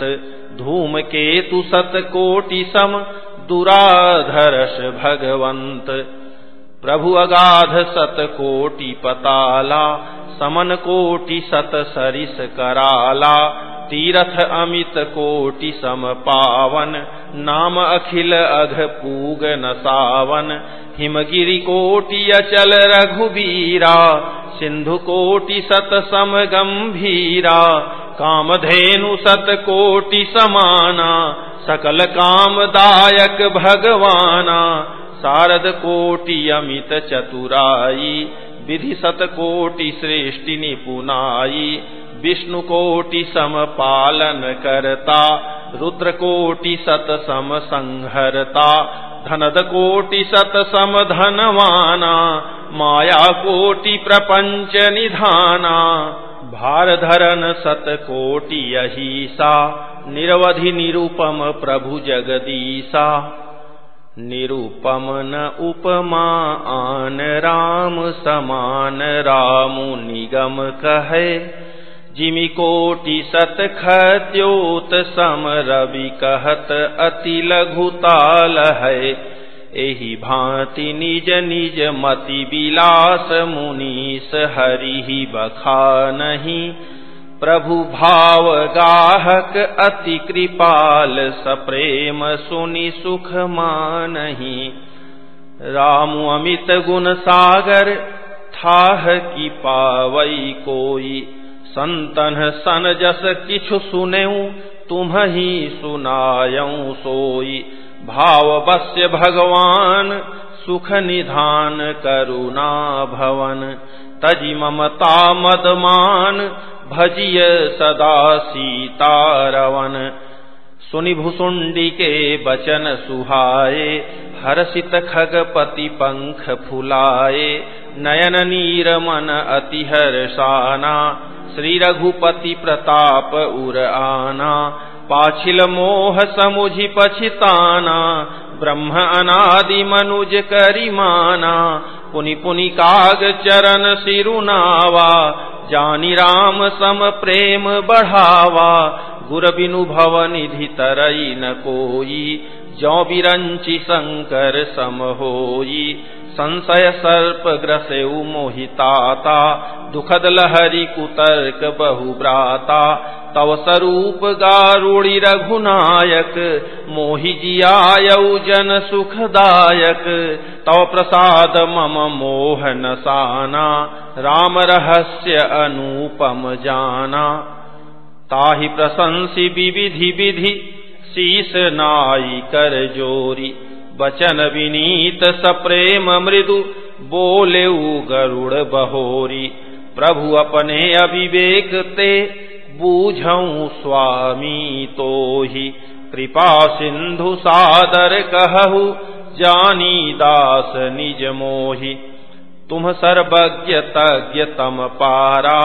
धूम केतु सत कोटि सम, दुराधरस भगवंत। प्रभु अगाध सत कोटि पताला, समन कोटि सत सरिस कराला, तीरथ अमित कोटि सम पावन, नाम अखिल अघ पूग न सावन, हिमगिरि कोटि अचल रघुबीरा सिंधु कोटि सत सम गंभीरा कामधेनु सत कोटि समाना, सकल कामदायक भगवाना शारद कोटि अमित चतुराई विधि सत कोटि निपुनाई विष्णु कोटि सम पालन करता रुद्र कोटि सत सम संहरता धनद कोटि सत सम धनवाना माया कोटि प्रपंच निधाना भार धरन सत कोटि यहीसा निरवधि निरूपम प्रभु जगदीसा निरूपम न उपमा आन राम समान रामु निगम कहे। जिमि कोटि सत खद्योत सम रवि कहत अति लघुताल है। एहि भांति निज निज मति विलास मुनीस हरि बखा नहीं। प्रभु भाव गाहक अति कृपाल सप्रेम सुनि सुख मानही। राम अमित गुण सागर, थाह की पावई कोई। संतन सन जस किछु सुने तुम ही सुनायऊ सोई। भाव बस्य भगवान, सुख निधान करुणा भवन। तजि ममता मदमान भजिय सदा सीतारवन। सुनि भुसुंडी के बचन सुहाए हर्षित खगपति पंख फुलाए, नयन नीर मन अति हर्षाना श्री रघुपति प्रताप उर आना, पाछिल मोह समुझि पछिताना, ब्रह्म अनादि मनुज करिमाना, पुनि पुनि काग चरण सिरुनावा जानी राम सम प्रेम बढ़ावा गुर बिनु भव निधि तरई न कोई जौ बिरंची शंकर सम होई। संशय सर्प ग्रसे मोहिताता, दुखद लहरी कुतर्क बहुब्राता। तव स्वरूप गारुड़ी रघुनायक, मोहि जियायऊ जन सुखदायक। तव प्रसाद मम मोहन साना, राम रहस्य अनुपम जाना। ताहि प्रशंसी विविधि विधि शीस नाई कर जोरी। बचन विनीत सप्रेम मृदु, बोले गरुड़ बहोरी। प्रभु अपने अविवेक ते बूझऊ स्वामी तो ही कृपा सिंधु सादर कहु, जानी दास निज मोहि। तुम सर्वज्ञ तज्ञ तम पारा,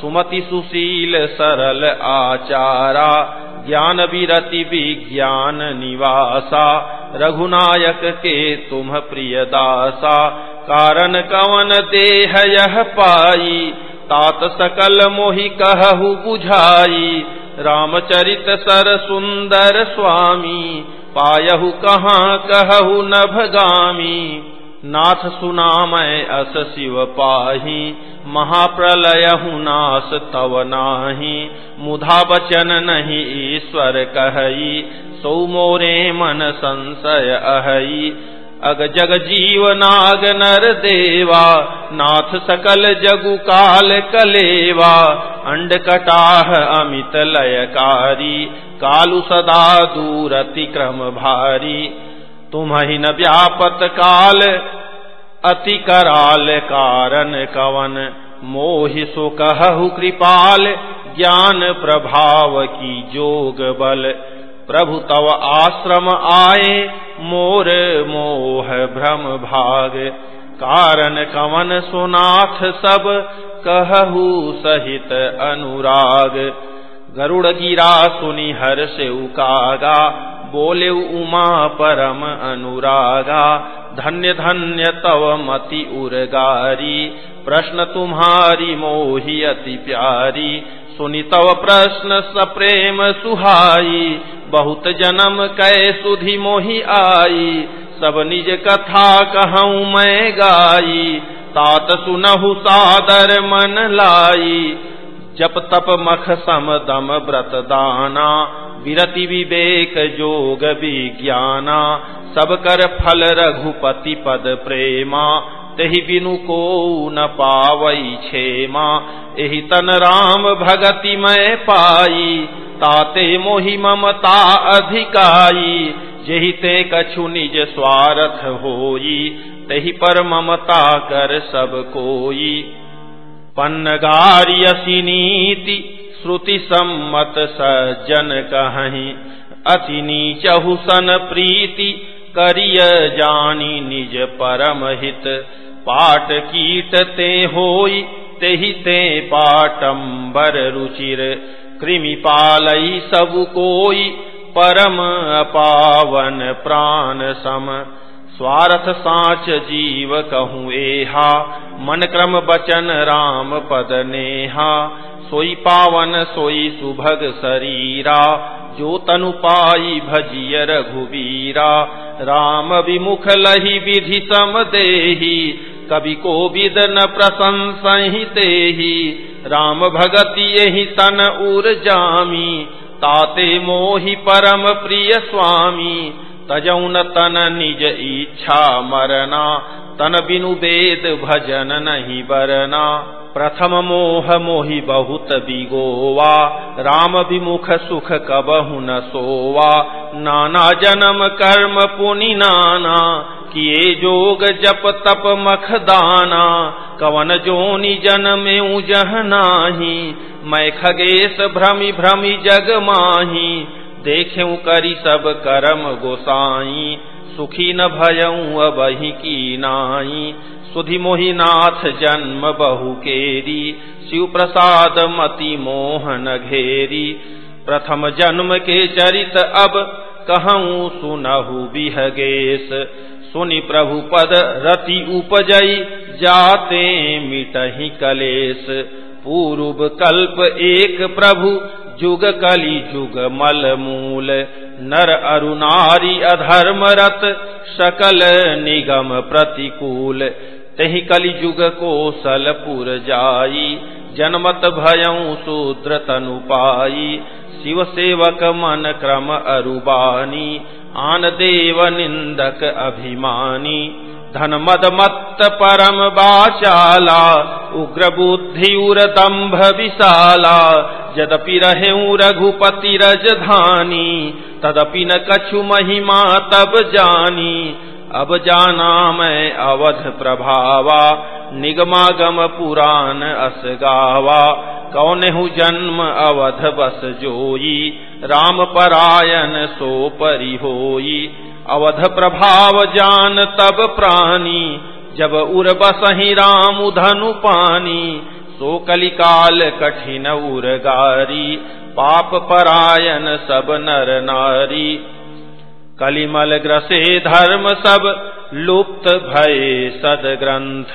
सुमति सुशील सरल आचारा। ज्ञान विरति विज्ञान निवासा रघुनायक के तुम प्रिय दासा, कारण कवन देह यह पाई? तात सकल मोहि कहु बुझाई? रामचरित सर सुंदर स्वामी, पायहु कहाँ कहु नभगामी? नाथ सुना मैं अस शिव पाही महाप्रलय नास तव नाही। मुधा बचन नहीं ईश्वर कही सौ मोरे मन संशय अहई अग जग जीव नाग नर देवा, नाथ सकल जगु काल कलेवा। अंड कटाह अमित लयकारी, कालु सदा दूर अतिक्रम भारी। तुम ही न व्यापत काल, अति कराल कारण कवन। मोहि सो कहु कृपाल, ज्ञान प्रभाव की जोग बल। प्रभु तव आश्रम आए, मोर मोह भ्रम भाग। कारण कवन सुनाथ सब, कहु सहित अनुराग। गरुड़ गिरा सुनि हर से उकागा बोले उमा परम अनुरागा, धन्य धन्य तव मति उर्गारी, प्रश्न तुम्हारी मोही अति प्यारी, सुनि तव प्रश्न सप्रेम सुहाई, बहुत जन्म कै सुधि मोहि आई, सब निज कथा कहूँ मैं गाई, तात सुनहु सादर मन लाई, जप तप मख सम दम व्रत दाना विरति विवेक जोग विज्ञाना, सब कर फल रघुपति पद प्रेमा। तही बिनु को न पावई छेमा एहि तन राम भगति मैं पाई, ताते मोहि ममता अधिकाई। जेहि ते कछु निज स्वार्थ होई, तही पर ममता कर सब कोई। पन्नगारियसी नीति श्रुति सम्मत सज्जन कहीं अति नीचहु सन प्रीति, करिय जानी निज परम हित। पाट कीट ते होई, तेहि ते पाटम्बर रुचिर। कृमि पालई सब कोई, परम पावन प्राण सम। स्वार्थ साच जीव कहूँ एहा मन क्रम बचन राम पद नेहा। सोई पावन सोई सुभग शरीरा जो तनु पाई भजिय रघुवीरा। राम विमुख लही विधि सम देही, कवि को विद न प्रशंसहि ही राम भगति यही तन उर जामी, ताते मोहि परम प्रिय स्वामी। तजौन तन निज इच्छा मरना, तन बिनु वेद भजन नहीं बरना। प्रथम मोह मोहि बहुत बिगोवा राम विमुख सुख कबहु न सोवा नाना जन्म कर्म पुनि नाना किए जोग जप तप मख दाना। कवन जोनि में जह नाही मैं खगेश भ्रमि भ्रमि जग माही। देखे करी सब करम गोसाई, सुखी न भयऊ अबही की नाई सुधि मोहिनाथ जन्म बहु केरी शिव प्रसाद मति मोहन घेरी। प्रथम जन्म के चरित अब कहूँ सुनहु बिहगेश। सुनि प्रभु पद रति उपजई, जाते मिटही कलेश। पूर्व कल्प एक प्रभु, जुग कली जुग मल मूल। नर अरुणारी अधर्मरत, सकल निगम प्रतिकूल। तही कलिजुग को सलपुर जाई, जनमत भयऊ शूद्र तनु पाई। शिव सेवक मन क्रम अरुबानी, आन देव निंदक अभिमानी। धन मद मत्त परम बाचाला उग्र बुद्धि उर दम्भ विशाला। यदपि रहे रघुपति रजधानी, तदपि न कछु महिमा तब जानी। अब जाना मैं अवध प्रभावा, निगमागम पुराण अस गावा। कौन हूँ जन्म अवध बस जोई, राम परायण सो परि होई। अवध प्रभाव जान तब प्राणी, जब उर बसही राम धनु पानी। सो कलिकाल कठिन उर गारी, पाप परायण सब नर नारी। कलिमल ग्रसे धर्म सब लुप्त भये सद ग्रंथ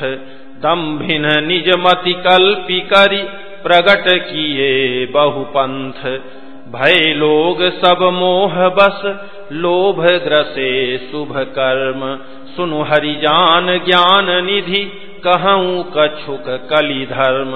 दम्भिन निज मति कल्पी करी प्रगट किए बहुपंथ भय लोग सब मोह बस लोभ ग्रसे शुभ कर्म। सुनु हरिजान ज्ञान निधि, कहूँ कछुक कली धर्म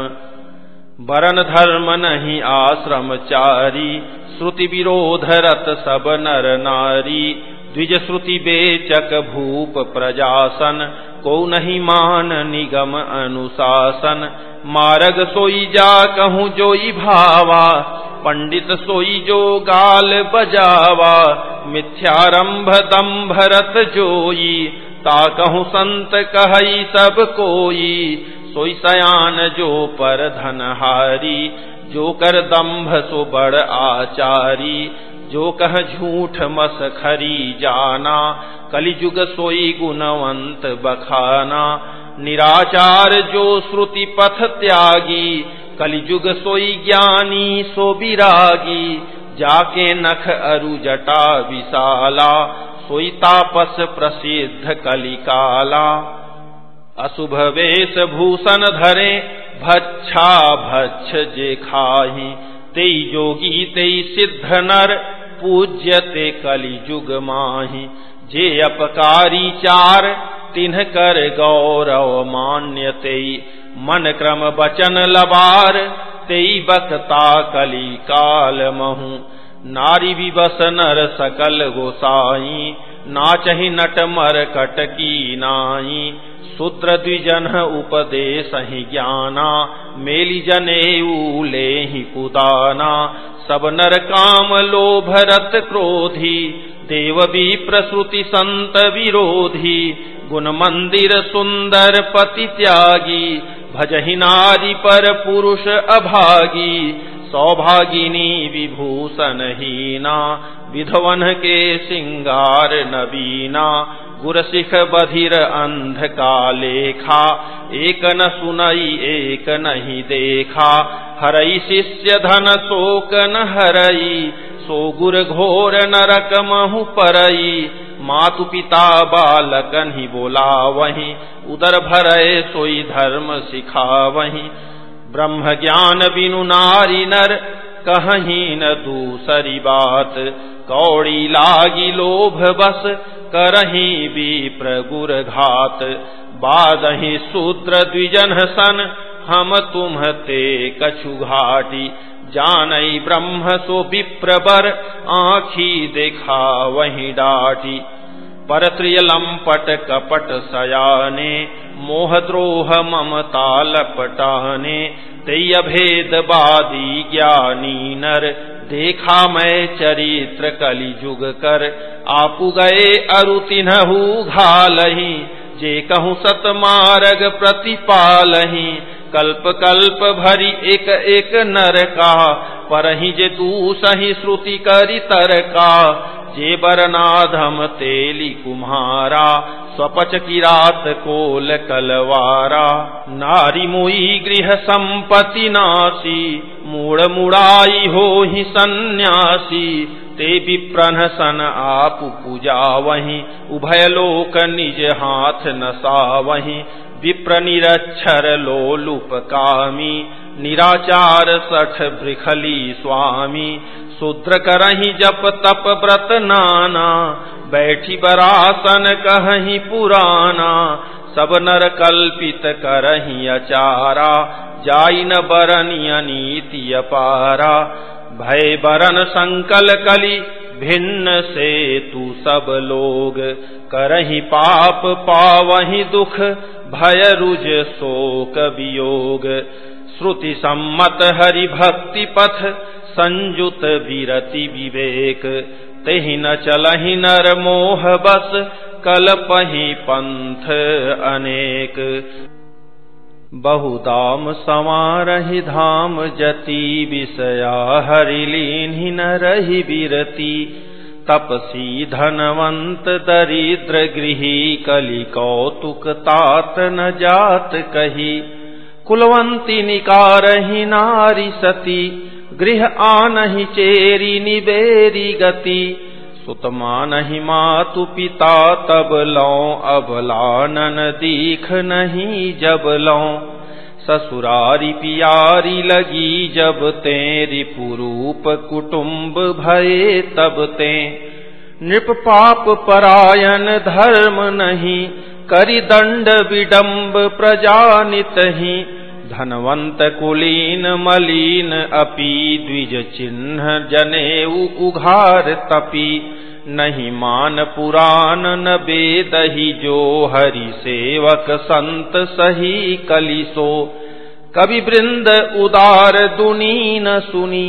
वरन धर्म नहीं आश्रम चारी, श्रुति विरोध रत सब नर नारी। द्विज श्रुति बेचक भूप प्रजासन, को नहीं मान निगम अनुशासन। मारग सोई जा कहूँ जोई भावा, पंडित सोई जो गाल बजावा। मिथ्यारंभ दम्भरत जोई, ता कहूँ संत कही सब कोई। सोई सयान जो पर धनहारी जो कर दम्भ सो बड़ आचारी, जो कह झूठ मस खरी जाना, कलिजुग सोई गुणवंत बखाना। निराचार जो श्रुति पथ त्यागी, कलिजुग सोई ज्ञानी सो विरागी जाके नख अरु जटा विशाला, सोई तापस प्रसिद्ध कलिकाला। अशुभ वेश भूषण धरे, भच्छा भच्छ जे खाही। ते योगी, ते सिद्ध नर पूज्य ते कलि जुग माही। जे अपकारी चार, तिन्ह कर गौरव मान्य ते मन क्रम बचन लबार, ते बकता कली काल महू। नारी विवस नर सकल गोसाई। नाचही नट मर कटकी नाई। सूत्र द्विजन उपदेश ही ज्ञाना। मेली जने ले ही कुदाना। सब नर काम लोभ रत क्रोधी। देव भी प्रसुति संत विरोधी। गुण मंदिर सुंदर पति त्यागी। भजहि नारी पर पुरुष अभागी। सौभागिनी विभूषण हीना। विधवन के सिंगार नवीना, गुरसिख बधिर अंध का लेखा, एक न सुनई, एक नहीं देखा। हरई शिष्य धन शोक न हरई, सो गुर घोर नरक महु परई। मातु पिता बालक ही बोला वही उदर भरए सोई धर्म सिखा वही ब्रह्म ज्ञान बिनु नारी नर कहीं न दूसरी बात। कौड़ी लागी लोभ बस, करही भी प्रगुर घात। बादही सूत्र द्विजन सन, हम तुम ते कछु घाटी। जानई ब्रह्म सो विप्रबर, आखी देखा वही डाटी। परत्रिय लंपट कपट सयाने मोहद्रोह ममता लपटाने तेय भेद बादी ज्ञानी नर देखा मैं चरित्र कलि जुग कर आपु गए अरु तिन्हु घालही, जे कहूँ सत मार्ग प्रतिपालही कल्प कल्प भरी एक एक नर का। पर ही जे तू सही श्रुति करी तर का। जे बरनाधम तेली कुम्हारा, स्वपच की रात कोल कलवारा। नारी मुई गृह संपति नासी मूड़ मुड़ाई हो ही सन्यासी। ते विप्रन सन आप पूजा वही, उभय लोक निज हाथ नसा वही विप्र निरक्षर लोलुप कामी निराचार सठ ब्रिखली स्वामी शूद्र करही जप तप व्रत नाना, बैठी बरासन कहीं पुराना, सब नर कल्पित करही अचारा, जाई न बरनिय नीति अपारा, भय बरन संकल कली भिन्न से तू सब लोग। करही पाप, पावही दुख, भय रुज, शोक वियोग। श्रुति सम्मत हरि भक्ति पथ संयुत विरति विवेक। तेहि न चलहि नर मोह बस, कलपहि पंथ अनेक। बहुदाम समारहि धाम जति विषया हरिलीन न रही तपसी धनवंत दरिद्र गृही कलि कौतुक न जात कही। कुलवंती निकारही नारी सती, गृह आनहि चेरी निबेरी गति। सुतमान ही मातु पिता तब लौ अबलानन दीख नहीं जब लौ। ससुरारी पियारी लगी जब तेरी पुरूप कुटुम्ब भये तब ते। नृप पाप परायण धर्म नहीं करि दंड विडम्ब प्रजानित ही। धनवंत कुलीन मलीन अपि द्विज चिन्ह जने उघार तपी। नहीं मान पुराण न बेदही जो हरि सेवक संत सही कलिसो। कवि वृंद उदार दुनी न सुनी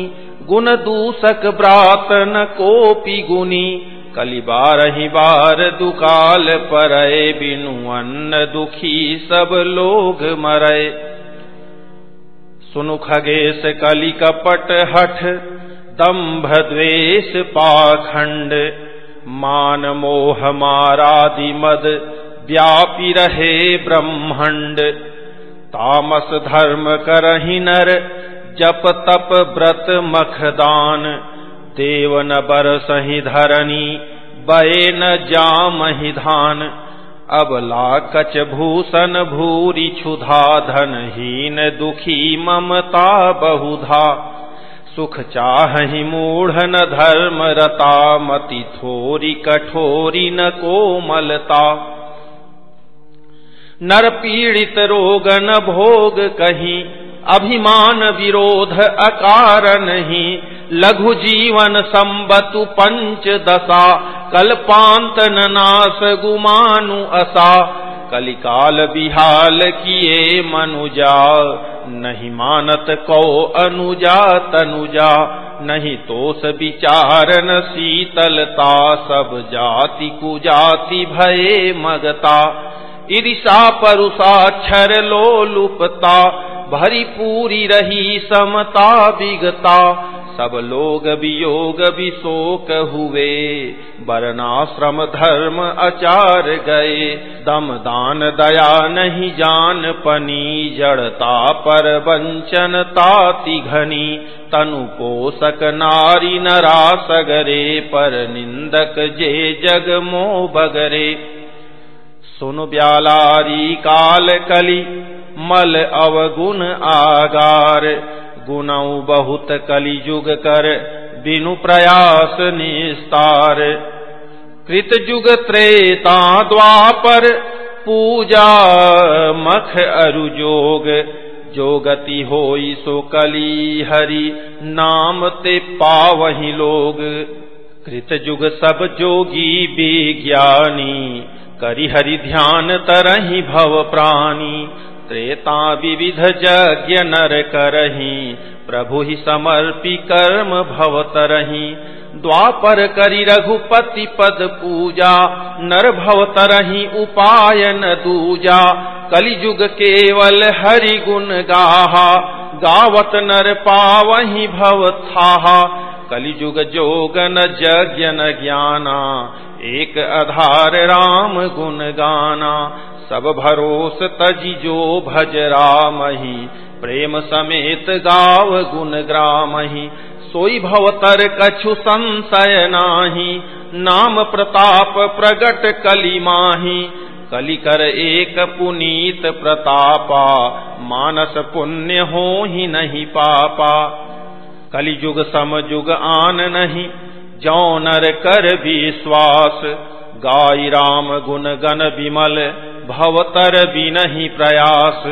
गुण दूसक ब्रात न कोपी गुनी। कली बार ही बार दुकाल परय, बिनु अन्न दुखी सब लोग मरय। सुनु खगेश कली कपट हठ दम्भ द्वेष पाखंड। मान मोह मारादि मद, व्यापी रहे ब्रह्मंड। तामस धर्म करही नर, जप तप व्रत मखदान देव न बर सही धरनी बे न जामहि धान। अबला कच भूषण भूरी क्षुधा धनहीन दुखी ममता बहुधा। सुख चाहि मूढ़ न धर्म रता मति थोरी कठोरी न कोमलता। नर पीड़ित रोग न भोग कहीं अभिमान विरोध अकार नहीं। लघु जीवन संबतु पंच दशा कल्पांत नाश गुमानु असा। कलिकाल बिहाल किए मनुजा। नहीं मानत कौ अनुजा तनुजा। नहीं तोस विचारन शीतलता। सब जाति कुजाति भये मगता। ईर्षा परुषा क्षर लोलुपता। भरी पूरी रही समता विगता सब लोग वियोग विशोक हुए। वर्णाश्रम धर्म अचार गए। दम दान दया नहीं जान पनी। जड़ता पर वंचन ताति घनी। तनु पोषक नारी नरा सगरे पर निंदक जे जग मो बगरे। सुन ब्यालारी काल कली मल अवगुण आगार, गुणऊ बहुत कलिजुग कर, बिनु प्रयास निस्तार। कृत जुग त्रेता द्वापर, पूजा मख अरु जोग जो गति होई सो कली हरि, नाम ते पावही लोग। कृत युग सब जोगी विज्ञानी करि हरि ध्यान तरही भव प्राणी। त्रेता विविध यज्ञ नर करही प्रभु ही समर्पी कर्म भव तरही द्वापर करी रघुपति पद पूजा, नर भव तरही उपाय न दूजा। कलिजुग केवल हरि गुण गाहा, गावत नर पावही थाहा। कलिजुग जोग न जज्ञ न ज्ञाना, एक आधार राम गुण गाना। सब भरोस तजी जो भज राम ही प्रेम समेत गाव गुण ग्राम ही सोई भवतर कछु संशय नाही, नाम प्रताप प्रगट कली माही। कलिकर एक पुनीत प्रतापा, मानस पुण्य हो ही नहीं पापा। कलिजुग समजुग आन नहीं जौ नर कर विश्वास। गाय राम गुण गण विमल भवतर नहीं प्रयास।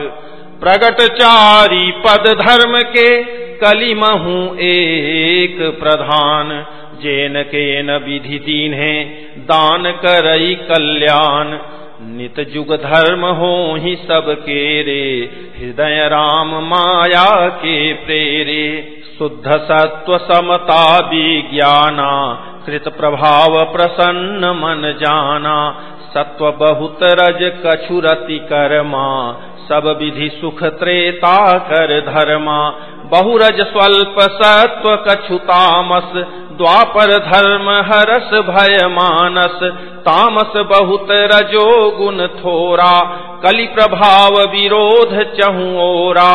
प्रगट चारी पद धर्म के कलिमहू एक प्रधान। जेन के न विधि दीन है दान करई कल्याण। नित जुग धर्म हो ही सब के रे हृदय राम माया के प्रेरे। शुद्ध सत्व समता विज्ञाना, कृत प्रभाव प्रसन्न मन जाना। सत्व बहुत रज कछुरति कर्मा सब विधि सुख त्रेता कर धर्मा। बहुरज स्वल्प सत्व कछुतामस द्वापर धर्म हरस भय मानस। तामस बहुत रजो गुण थोरा कलि प्रभाव विरोध चहुओरा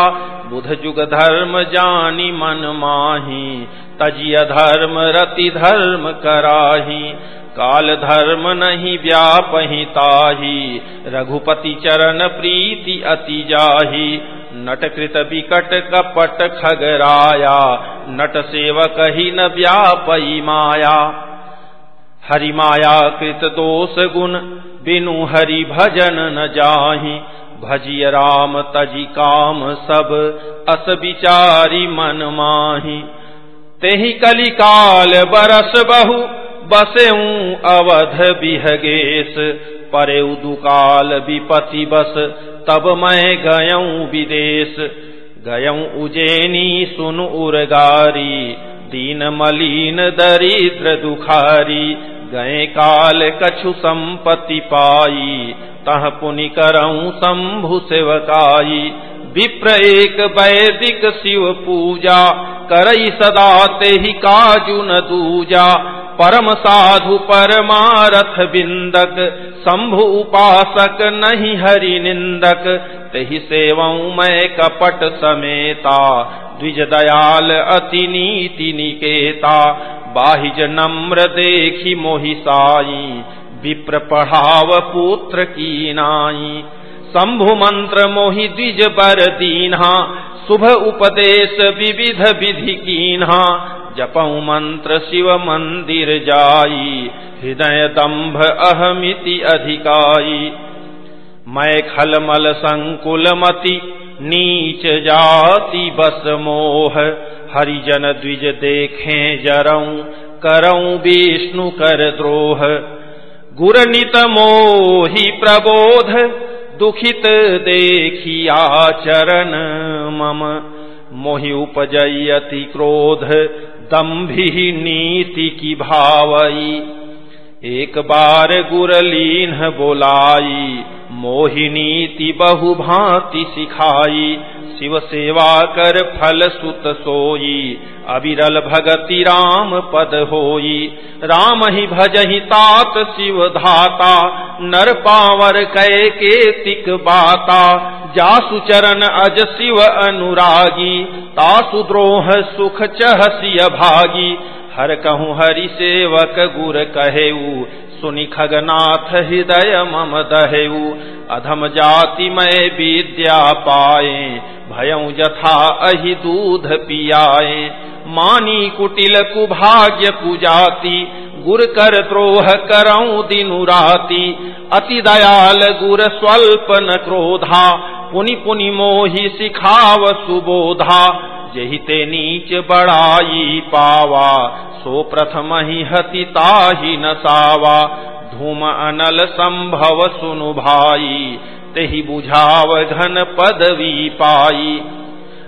बुध जुग धर्म जानी मन माही तजिय धर्म, रति धर्म कराही। काल धर्म नहीं व्यापही ताही। रघुपति चरण प्रीति अति जाही। नटकृत विकट कपट खगराया। नट सेवक ही न व्यापई माया। हरि माया कृत दोष गुण, बिनु हरि भजन न जाही। भजिय राम तजी काम सब, अस विचारी मन माही। तेहि कलिकाल बरस बहु, बसेऊ अवध बिहगेश परे दुकाल विपति बस, तब मैं गयऊ विदेश गयऊ उजैनी सुन उर्गारी, दीन मलिन दरिद्र दुखारी। गए काल कछु संपत्ति पाई, तह पुनि करऊ शंभु सेवकाई। विप्र एक वैदिक शिव पूजा, करई सदा ते ही काजु न दूजा। परम साधु परमारथ बिंदक शंभु उपासक नहीं हरि निंदक तही सेवऊ मैं कपट समेता, द्विज दयाल अति नीति निकेता। बाहिज नम्र देखी मोहि साई, विप्र पढ़ाव पुत्र की नाई। शंभु मंत्र मोहि द्विज पर दीन्हा शुभ उपदेश विविध विधि कीन्हा जपऊ मंत्र शिव मंदिर जाई हृदय दम्भ अहमिति अधिकाई मैं खलमल संकुल मति नीच जाति बस मोह, हरिजन द्विज देखें जरऊ करऊ विष्णु कर द्रोह। गुरनित मोहि प्रबोध दुखित देखी आचरण मम। मोहि उपजयति क्रोध, दम्भी नीति की भावई एक बार गुरलीन बोलाई मोहिनीति बहु भांति सिखाई। शिव सेवा कर फल सुत सोई, अविरल भगति राम पद होई। राम ही भजहि तात शिव धाता नर पावर कै के तिक बाता, जासु चरण अज शिव अनुरागी, तासु द्रोह सुख चहसिय भागी। हर कहूँ हरि सेवक गुर कहेऊ, सुनि खगनाथ हृदय मम दहेऊ। अधम जाति मैं विद्या पाए, भयऊ जथा अहि दूध पियाए। मानी कुटिल कुभाग्य पूजाति गुर कर द्रोह करऊ दिनु राति। अति दयाल गुर स्वल्प न क्रोधा। पुनि पुनि मोहि सिखाव सुबोधा। जही ते नीच बड़ाई पावा, सो प्रथम ही हति ताही नसावा। धूम अनल संभव सुनु भाई, तेहि बुझाव घन पदवी पाई।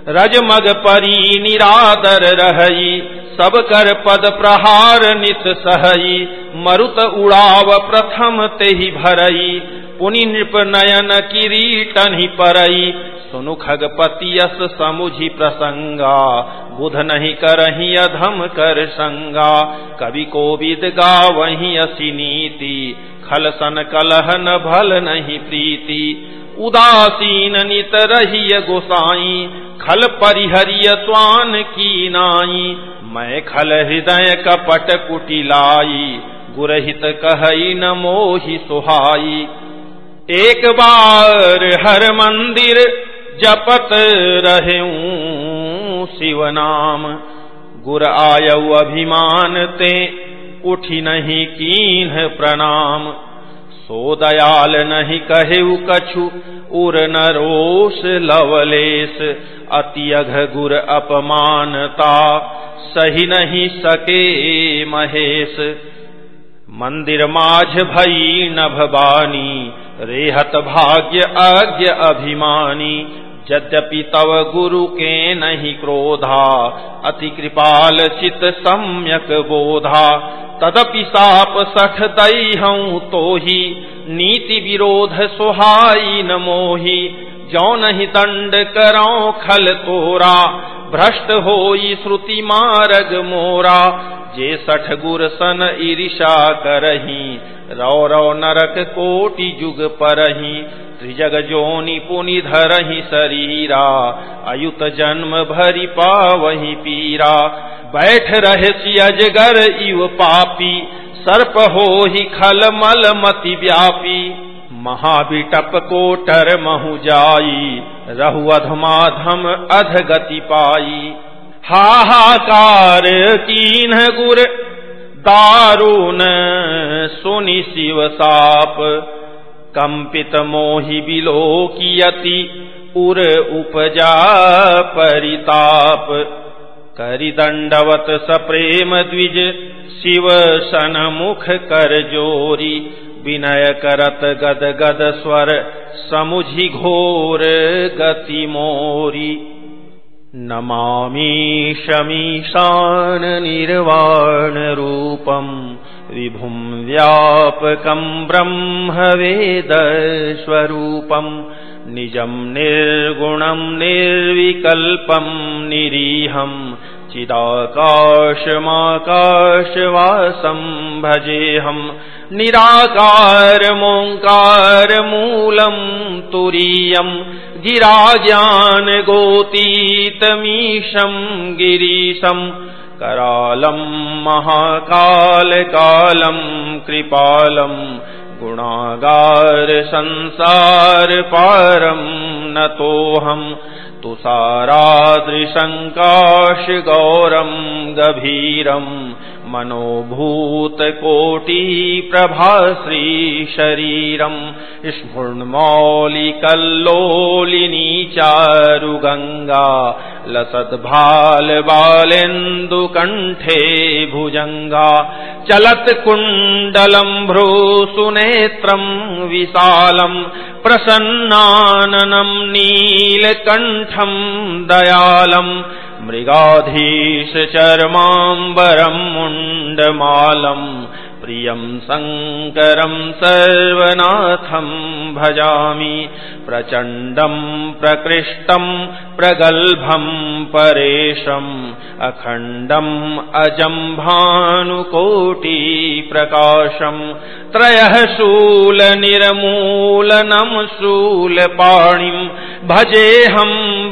रजमग परी निरादर रही सब कर पद प्रहार नित सहई, मरुत उड़ाव प्रथम तेहि भरई, पुनि नृप नयन किरीटन ही परई। सुनु खगपति यस समुझि प्रसंगा, बुध नहीं करही अधम कर संगा। कवि को विद गा वही असी नीति खल सन कलह न भल नहीं प्रीति। उदासीन नित रही गोसाई, खल परिहरिय स्वान की नाई। मैं खल हृदय कपट कुटिलाई, गुरहित कहई न मोहि सुहाई। एक बार हर मंदिर जपत रहे शिव नाम, गुर आयु अभिमान ते, उठी नहीं कीन प्रणाम। सो दयाल नहीं कहे कछु, उर न रोस लवलेश अति अघ गुर अपमानता, सही नहीं सके महेश। मंदिर माझ भई नभवानी रेहत भाग्य अज्ञ अभिमानी यद्यपि तव गुरु के नहीं क्रोधा, अति कृपाल चित सम्यक बोधा। तदपि साप सठ दई हूँ तो ही नीति विरोध सुहाई न मोही। जो नहीं दंड करो खल तोरा, भ्रष्ट हो श्रुति मारग मोरा। जे सठ गुर सन ईर्षा करही, रौ रौ नरक कोटि जुग परही। त्रिजग जोनि पुनि धरही शरीरा, अयुत जन्म भरी पावही पीरा। बैठ रहे अजगर इव पापी, सर्प हो ही खल मल मति व्यापी। महाबिटप कोटर महु जाई, रहु अधमाधम अध गति पाई। हाहाकार कीन गुर, दारुण सुनि शिव साप। कंपित मोहि बिलो कियति उर उपजा परिताप। करि दंडवत सप्रेम द्विज शिव सन मुख कर जोरी। विनय करत गद गद स्वर समुझि घोर गति मोरी। नमामि शमीशान निर्वाण रूपम्। ब्रह्मवेदस्वरूपम् निजम् निर्गुणम् निर्विकल्पम् निरीहम् चिदाकाशमाकाशवासम् भजेऽहम् निराकारमोङ्कारमूलम् तुरीयम् गिरा ज्ञान गोतीतमीशम् गिरीशम् करालम् महाकालकालम् कृपालम् गुणागार संसार पारम् नतोऽहम् तुषारादृशङ्काश गौरम् गभीरम् मनोभूतकोटि प्रभाश्री शरीरम् स्फुर्णमौलिकल्लोलिनी चारुगङ्गा लसद्भाल बालेन्दुकण्ठे भुजङ्गा चलत् कुण्डलम् भ्रूसुनेत्रम् विशालम् प्रसन्नाननम् नीलकण्ठम् दयालम् मृगाधीश चर्माम्बरम् मुण्डमालम् प्रियम् शङ्करम् सर्वनाथम् भजामि। प्रचण्डम् प्रकृष्टम् प्रगल्भम् परेशम्। अखण्डम् अजम् भानुकोटिप्रकाशम् त्रयः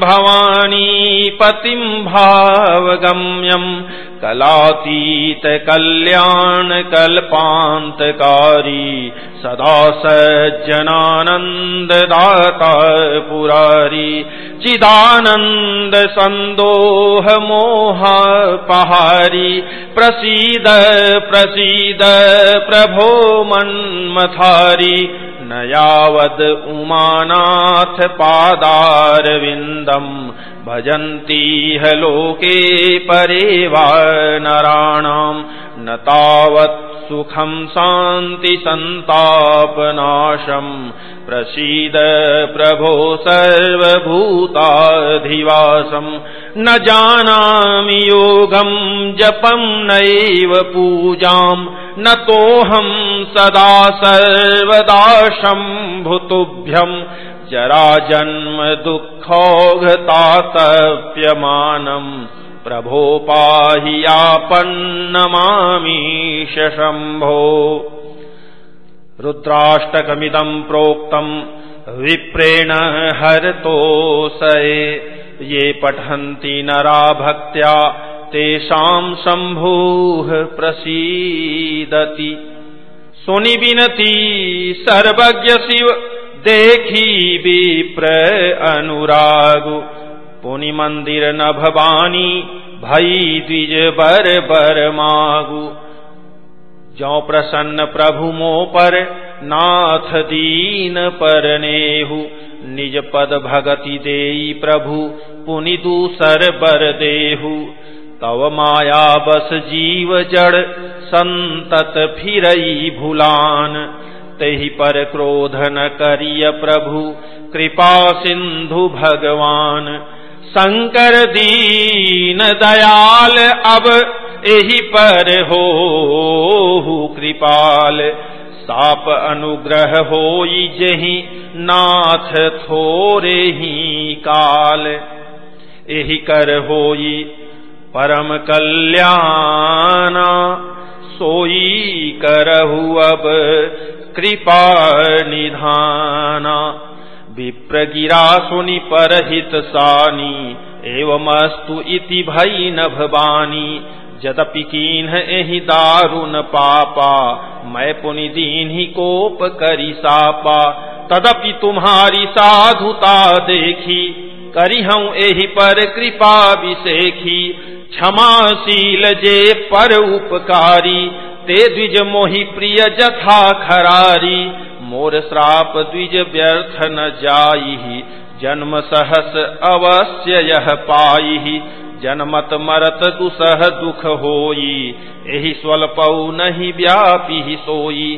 भवानी पतिम् भावगम्यम्। कलातीत कल्याण कल्पान्तकारी सदा सज्जनानन्ददाता पुरारी चिदानन्द सन्दोह मोहापहारी प्रसीद प्रसीद, प्रभो मन्मथारी न यावद् उमानाथ पादारविन्दम् भजन्ती ह लोके परे वा नराणाम् न तावत् सन्तापनाशम् प्रसीद प्रभो सर्वभूताधिवासम् न जानामि योगम् जपम् नैव पूजाम् न तोऽहम् सदा सर्वदा शम्भुतुभ्यम् जरा जन्म दुःखौघतातप्यमानम् प्रभो पाहि आपन्नमामीश शम्भो रुद्राष्टकमिदम् प्रोक्तम् विप्रेण हरतोऽसये। ये पठन्ति नरा भक्त्या तेषाम् शम्भुः प्रसीदति। सुनि विनती सर्वज्ञ शिव, देखी विप्र अनुरागु। पुनि मंदिर न भवानी भई द्विज बर बर मागु। जो प्रसन्न प्रभु मो पर, नाथ दीन पर नेहु। निज पद भगति देई प्रभु, पुनि दूसर बर देहु। तव माया बस जीव जड़, संतत फिरई भुलान। तही पर क्रोध न करिय प्रभु, कृपा सिंधु भगवान। शंकर दीन दयाल, अब यही पर हो कृपाल। साप अनुग्रह हो जही, नाथ थोरे ही काल। यही कर होई परम कल्याणा, सोई करहु अब कृपा निधाना। विप्रगिरा सुनि परहित सानी। एवमस्तु इति भई नभवानी जदपि कीन एहि दारुन पापा मैं पुनि दीन ही कोप करी सापा। तदपि तुम्हारी साधुता देखी करी हूँ एहि पर कृपा विशेखी क्षमाशील जे पर उपकारी, ते द्विज मोहि प्रिय जथा खरारी। मोर श्राप द्विज व्यर्थ न जाई जन्म सहस अवश्य यह पाई जनमत मरत दुसह दुख होई यही स्वल्पऊ नहीं व्यापी सोई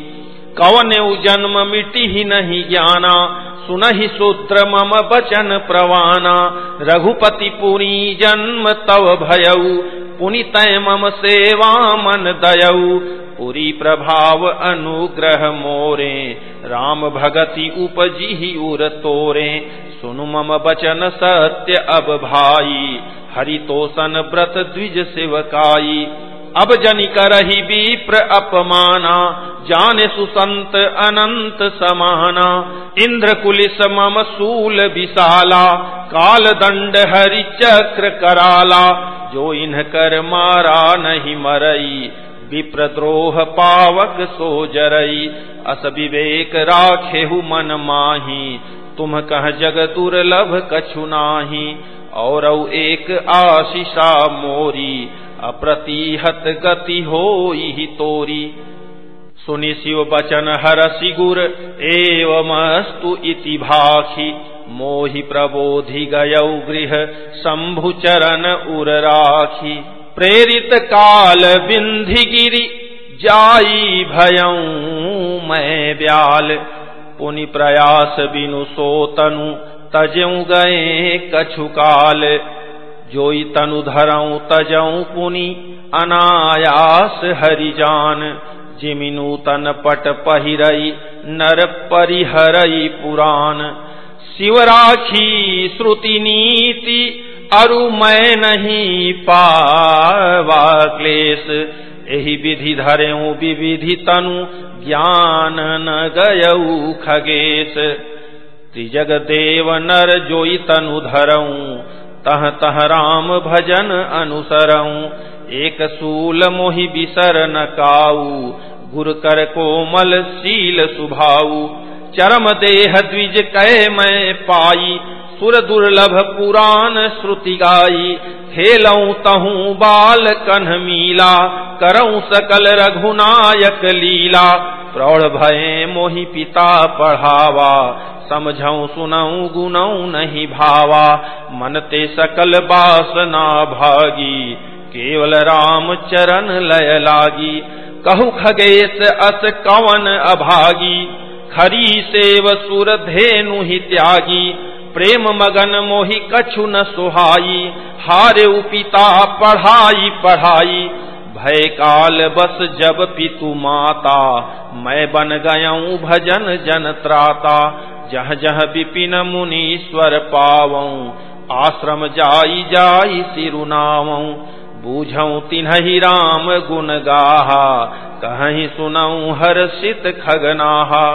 कवन जन्म मिटी ही नहीं ज्ञाना। सुनहि सूत्र मम बचन प्रवाना। रघुपति पुरी जन्म तव भयऊ पुनि तय मम सेवा मन दयऊ पुरी प्रभाव अनुग्रह मोरे। राम भगति उपजी उर तोरे। सुनु मम बचन सत्य अब भाई। हरि हरितोषण व्रत द्विज सेवकाई अब जनि करही विप्र अपमाना। जाने सुसंत अनंत समाना। इंद्र कुलिस मम सूल विशाला। काल दंड हरि चक्र कराला। जो इन्ह कर मारा नहीं मरई। विप्रद्रोह पावक सो जरई अस विवेक राखेहु मन माही। तुम कह जग दुर्लभ कछु और एक आशीषा मोरी। अप्रतिहत गति हो तोरी। सुनि शिव बचन हर सिगुर, एवमस्तु इति भाखी। मोहि प्रबोधि गयौ गृह शंभु चरण उर राखी। प्रेरित काल बिंधिगिरी जाई भयऊ मैं ब्याल। पुनि प्रयास बिनु सोतनु, तजऊ गए कछुकाल जोई तनु धरऊ, तजऊ पुनि अनायास हरिजान जिमिनु तन पट पहिरई, नर परिहरई पुराण। शिवराखी श्रुति नीति अरु मैं नहीं पावा क्लेश। यही विधि धरेऊ विविधि तनु, ज्ञान न गयऊ खगेश। त्रिजग देव नर जोई तनु धरऊ तह तह राम भजन अनुसरऊ एक सूल मोहि बिसर न काऊ गुर कर कोमल शील सुभाऊ चरम देह द्विज कै मैं पाई सुर दुर्लभ पुराण श्रुति गाई खेलऊ तहू बाल कन्ह मीला करऊ सकल रघुनायक लीला। प्रौढ़ भये मोहि पिता पढ़ावा समझऊ सुनऊ गुनऊ नहीं भावा। मन ते सकल बासना भागी, केवल राम चरण लय लागी। कहु खगेश अस कवन अभागी, खरी सेव सुर धेनु ही त्यागी। प्रेम मगन मोहि कछु न सुहाई, हारे उपिता पढ़ाई पढ़ाई। भय काल बस जब पितु माता, मैं बन गयऊ भजन जन त्राता जह जह विपिन मुनीश्वर पावऊ, आश्रम जाई जाई सिरुनावऊ। बूझऊ तिन्हि राम गुण गाहा, कहीं सुनऊ हर्षित खगनाहा।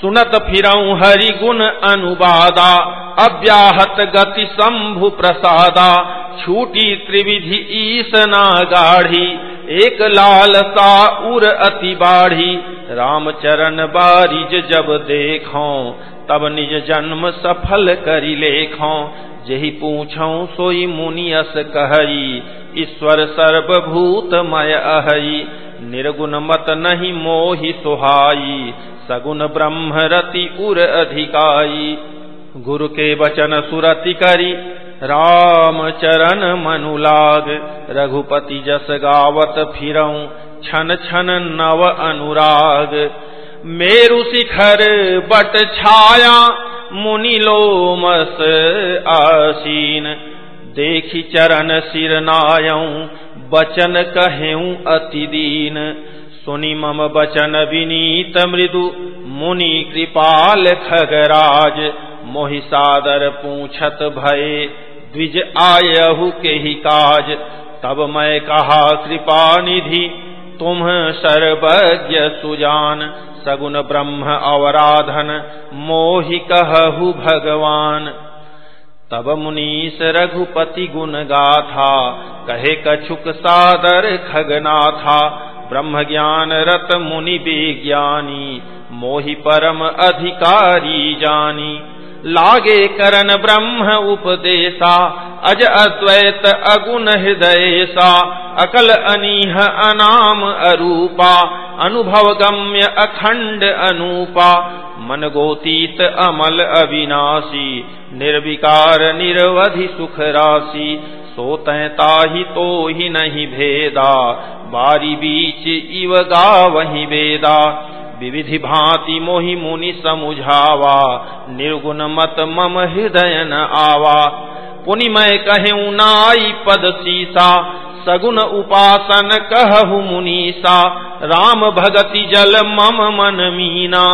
सुनत फिरऊ हरि गुण अनुवादा अव्याहत गति शंभु प्रसादा। छूटी त्रिविधि ईसना गाढ़ी एक लाल सा उर अति बाढ़ी। रामचरण बारिज जब देखो, तब निज जन्म सफल करी लेखो। जही पूछो, सोई मुनियस कहई ईश्वर सर्वभूत मय अहई निर्गुण मत नहीं मोहि सुहाई, सगुण ब्रह्म रति उर अधिकाई। गुरु के वचन सुरति करी, राम चरण मनुलाग रघुपति जस गावत फिरऊ छन छन नव अनुराग। मेरु शिखर बट छाया, मुनि लोमस आसीन। देखी चरण सिर नायऊ बचन कहेऊ अति दीन। सुनि मम बचन विनीत मृदु, मुनि कृपाल खगराज मोहि सादर पूछत भय, द्विज आयहु के ही काज। तब मैं कहा, कृपा निधि, तुम सर्वज्ञ सुजान। सगुन ब्रह्म अवराधन, मोहि कहु भगवान। तब मुनीस रघुपति गुण गाथा कहे कछुक सादर खगना था ब्रह्म ज्ञान रत मुनि विज्ञानी, मोहि परम अधिकारी जानी। लागे करन ब्रह्म उपदेशा, अज अद्वैत अगुण हृदय सा अकल अनीह अनाम अरूपा अनुभव गम्य अखंड अनूपा। मन गोतीत अमल अविनाशी, निर्विकार निरवधि सुख राशि। सोतता ही तो ही नहीं भेदा, बारी बीच इव गा वही वेदा विविधि भांति मोहि मुनि समुझावा, निर्गुण मत मम हृदय न आवा। पुनि मैं कहूँ नाई पद सीसा सगुन उपासन कहु मुनीसा। राम भगति जल मम मन मीना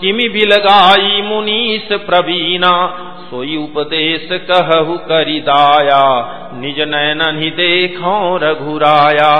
किमि बिलगाई मुनीस प्रवीणा, सोई उपदेश कहु करिदाया। निज नयन ही देखो रघुराया।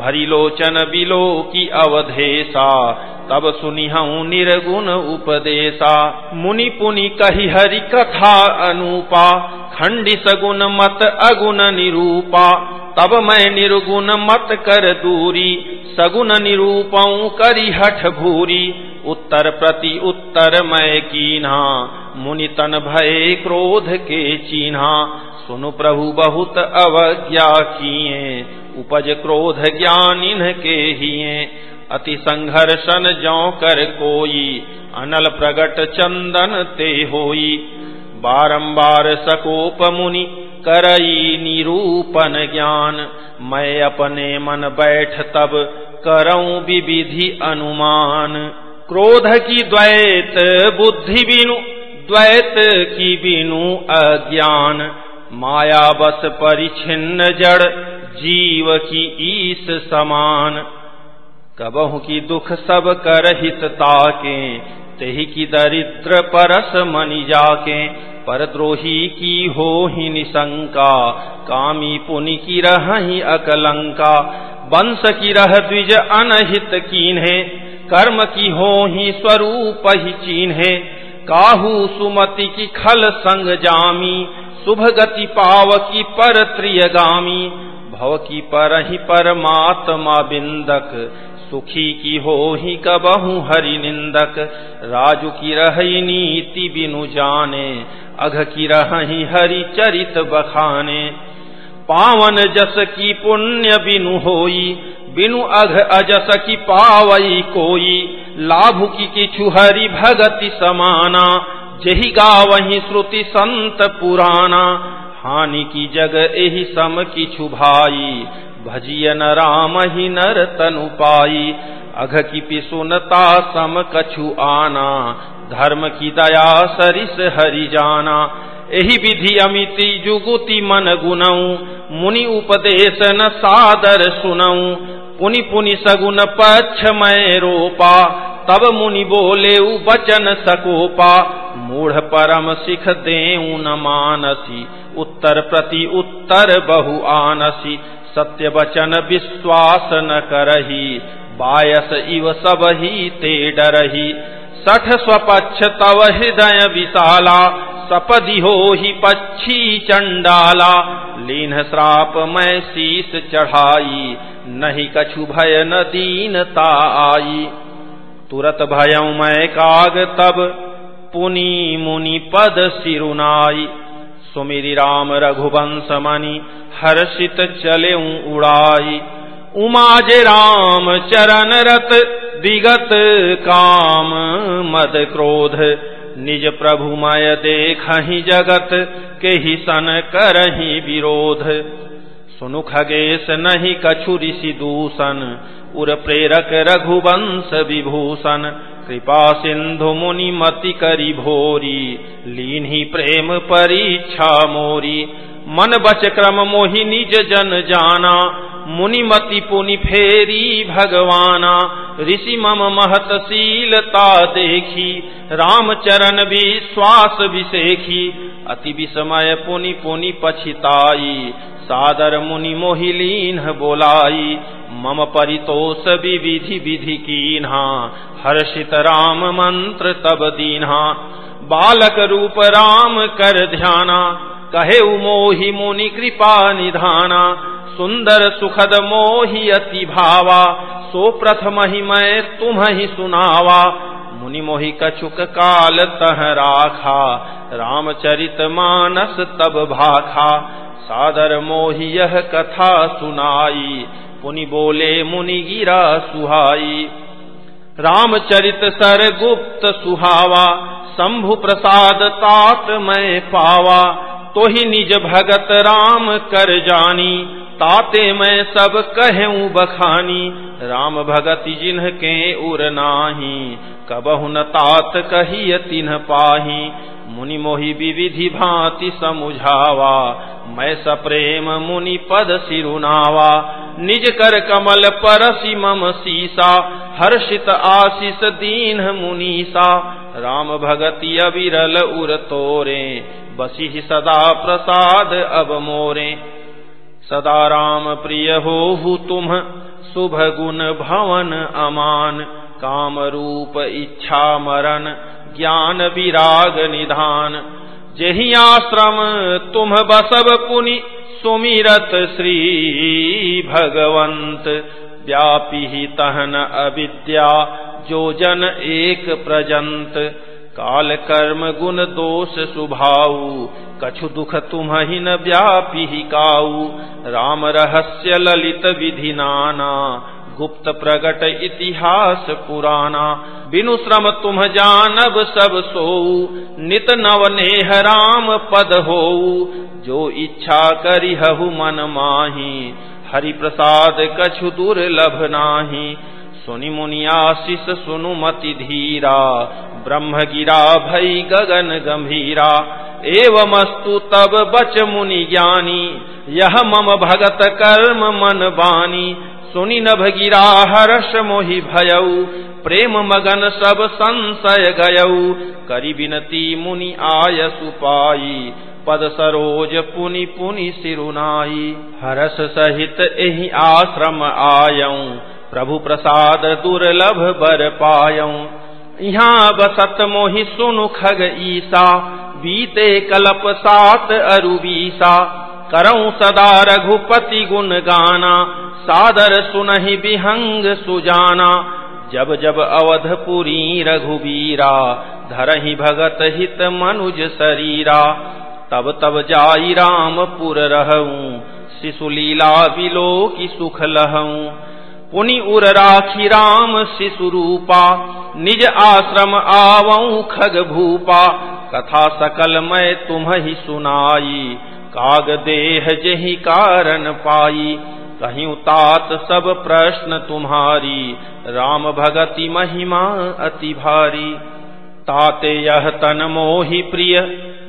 भरी लोचन बिलो की अवधेशा, तब सुनिहऊ निर्गुण उपदेशा। मुनि पुनि कही हरि कथा अनुपा खंडी सगुण मत अगुण निरूपा। तब मैं निर्गुण मत कर दूरी, सगुण निरूपऊ करी हठ भूरी। उत्तर प्रति उत्तर मैं कीन्हा। मुनि तन भय क्रोध के चीन्हा। सुनु प्रभु बहुत अवज्ञा किए। उपज क्रोध ज्ञान इनके हिए। अति संघर्षण जौ कर कोई। अनल प्रगट चंदन ते होई। बारंबार सकोप मुनि करई निरूपन ज्ञान। मैं अपने मन बैठ तब करऊं विविधि अनुमान। क्रोध की द्वैत, बुद्धि बिनु, द्वैत की बिनु अज्ञान। माया बस परिछिन्न जड़, जीव की ईस समान। कबहु की दुख सब कर हित ताके, तेहि की दरिद्र परस मनि जाके। परद्रोही की हो ही निशंका, कामी पुनि की रह ही अकलंका। वंश की रह द्विज अनहित कीन्हे कर्म की हो ही स्वरूप ही चीन्हे काहू सुमति की खल संग जामी, शुभ गति पाव की पर त्रियगामी भव की पर ही परमात्मा बिंदक, सुखी की हो ही कबहू हरि निंदक। राजू की रही नीति बिनु जाने, अघ की रही हरि चरित बखाने। पावन जस की पुण्य बिनु होई बिनु अघ अजस की पावई कोई लाभ की किछु हरि भगति समाना, जही गा वही श्रुति संत पुराना। हानि की जग एहि सम की छुभाई, भजिय न राम ही नर तनु पाई। अघ की पिसुनता सम कछु आना, धर्म की दया सरिस हरि जाना। एहि विधि अमिति जुगुति मन गुनऊ, मुनि उपदेश न सादर सुनऊ। पुनि पुनि सगुन पक्ष मय रोपा। तब मुनि बोले बचन सकोपा। मूढ़ परम सिख दे न मानसी। उत्तर प्रति उत्तर बहु आनसी। सत्य वचन विश्वास न करही। बायस इव सब ही ते डरही। सठ स्वपक्ष तव हृदय विशाला। सपदि हो ही पक्षी चंडाला। लीन श्राप मैं शीस चढ़ाई। नहीं कछु भय न दीनता आई तुरत भय मैं काग तब, पुनि मुनि पद सिरुनाई। सुमिरी राम रघुवंश मणि हर्षित चले उड़ाई। उमा जे राम चरण रत विगत काम मद क्रोध। निज प्रभुमय देख जगत के ही सन करही विरोध। सुनु खगेश नहीं कछु ऋषि दूषण। उर प्रेरक रघुवंश विभूषण। कृपा सिंधु मुनि मति करी भोरी। लीन ही प्रेम परीक्षा मोरी। मन बच क्रम मोहि निज जन जाना। मुनिमति पुनि फेरी भगवाना। ऋषि मम महतशीलता देखी। रामचरण विश्वास विशेखी अति विस्मय पुनि पुनि पछिताई। सादर मुनि मोहिलीन बोलाई, मम परितोष विविधि विधि कीन्हा, हर्षित राम मंत्र तब दीन्हा। बालक रूप राम कर ध्याना कहे मोहि मुनि कृपा निधाना। सुंदर सुखद मोहि अति भावा, सो प्रथम ही मैं तुम ही सुनावा। मुनि मोहि कछुक काल तह राखा रामचरित मानस तब भाखा। सादर मोहि यह कथा सुनाई, पुनि बोले मुनि गिरा सुहाई। रामचरित सर गुप्त सुहावा, शंभु प्रसाद तात मैं पावा। तो ही निज भगत राम कर जानी, ताते मैं सब कहूँ बखानी। राम भगत जिन्ह के उर नाही कबहु न तात कही तिन्ह पाही। मुनि मोहि विविधि भांति समुझावा। मैं सप्रेम मुनि पद सिरुनावा। निज कर कमल परसि मम सीसा। हर्षित आशीष दीन मुनीसा। राम भगति अविरल उर तोरे। बसी सदा प्रसाद अब मोरे। सदा राम प्रिय हो तुम। शुभ गुण भवन अमान। काम रूप इच्छा मरण, ज्ञान विराग निधान। जही आश्रम, तुम बसब पुनि, सुमिरत श्री भगवंत। व्यापी ही तहन अविद्या, जो जन एक प्रजंत। काल कर्म गुण दोष सुभाऊ, कछु दुख तुम ही न व्यापी ही काऊ। राम रहस्य ललित विधि नाना गुप्त प्रगट इतिहास पुराना, बिनु श्रम तुम जानब सब सो नित नव नेह राम पद हो जो इच्छा करी हु मन माही हरि प्रसाद कछु दुर्लभ नाही। सुनि मुनि आशीष, सुनु मति धीरा ब्रह्म गिरा भई गगन गंभीरा। एवमस्तु तब बच मुनि ज्ञानी, यह मम भगत कर्म मन बानी। सुनि नभ गिरा हर्ष मोहि भयऊ प्रेम मगन सब संशय गयऊ करी बिनती मुनि आय सुपाई पद सरोज पुनि पुनि सिरुनाई हरस सहित एहि आश्रम आयऊ प्रभु प्रसाद दुर्लभ बर पायऊ यहाँ बसत मोहि सुनु खग ईसा, बीते कलप सात अरुबीसा करऊ सदा रघुपति गुण गाना, सादर सुनहि विहंग सुजाना। जब जब अवधपुरी रघुबीरा, धरहि भगत हित मनुज शरीरा। तब तब जाई रामपुर रहूँ शिशुलीला बिलो की सुख लहूं पुनि उर राखी राम शिशु रूपा, निज आश्रम आवऊ खग भूपा। कथा सकल मैं तुम ही सुनाई काग देह जही कारण पाई। कहीं तात सब प्रश्न तुम्हारी। राम भगति महिमा अति भारी। ताते यह तन मोहि प्रिय,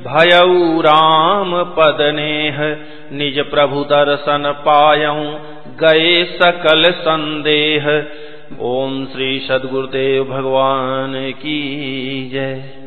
भयऊ राम पद नेह निज प्रभु दर्शन पायऊ, गए सकल संदेह। ओम श्री सदगुरुदेव भगवान की जय।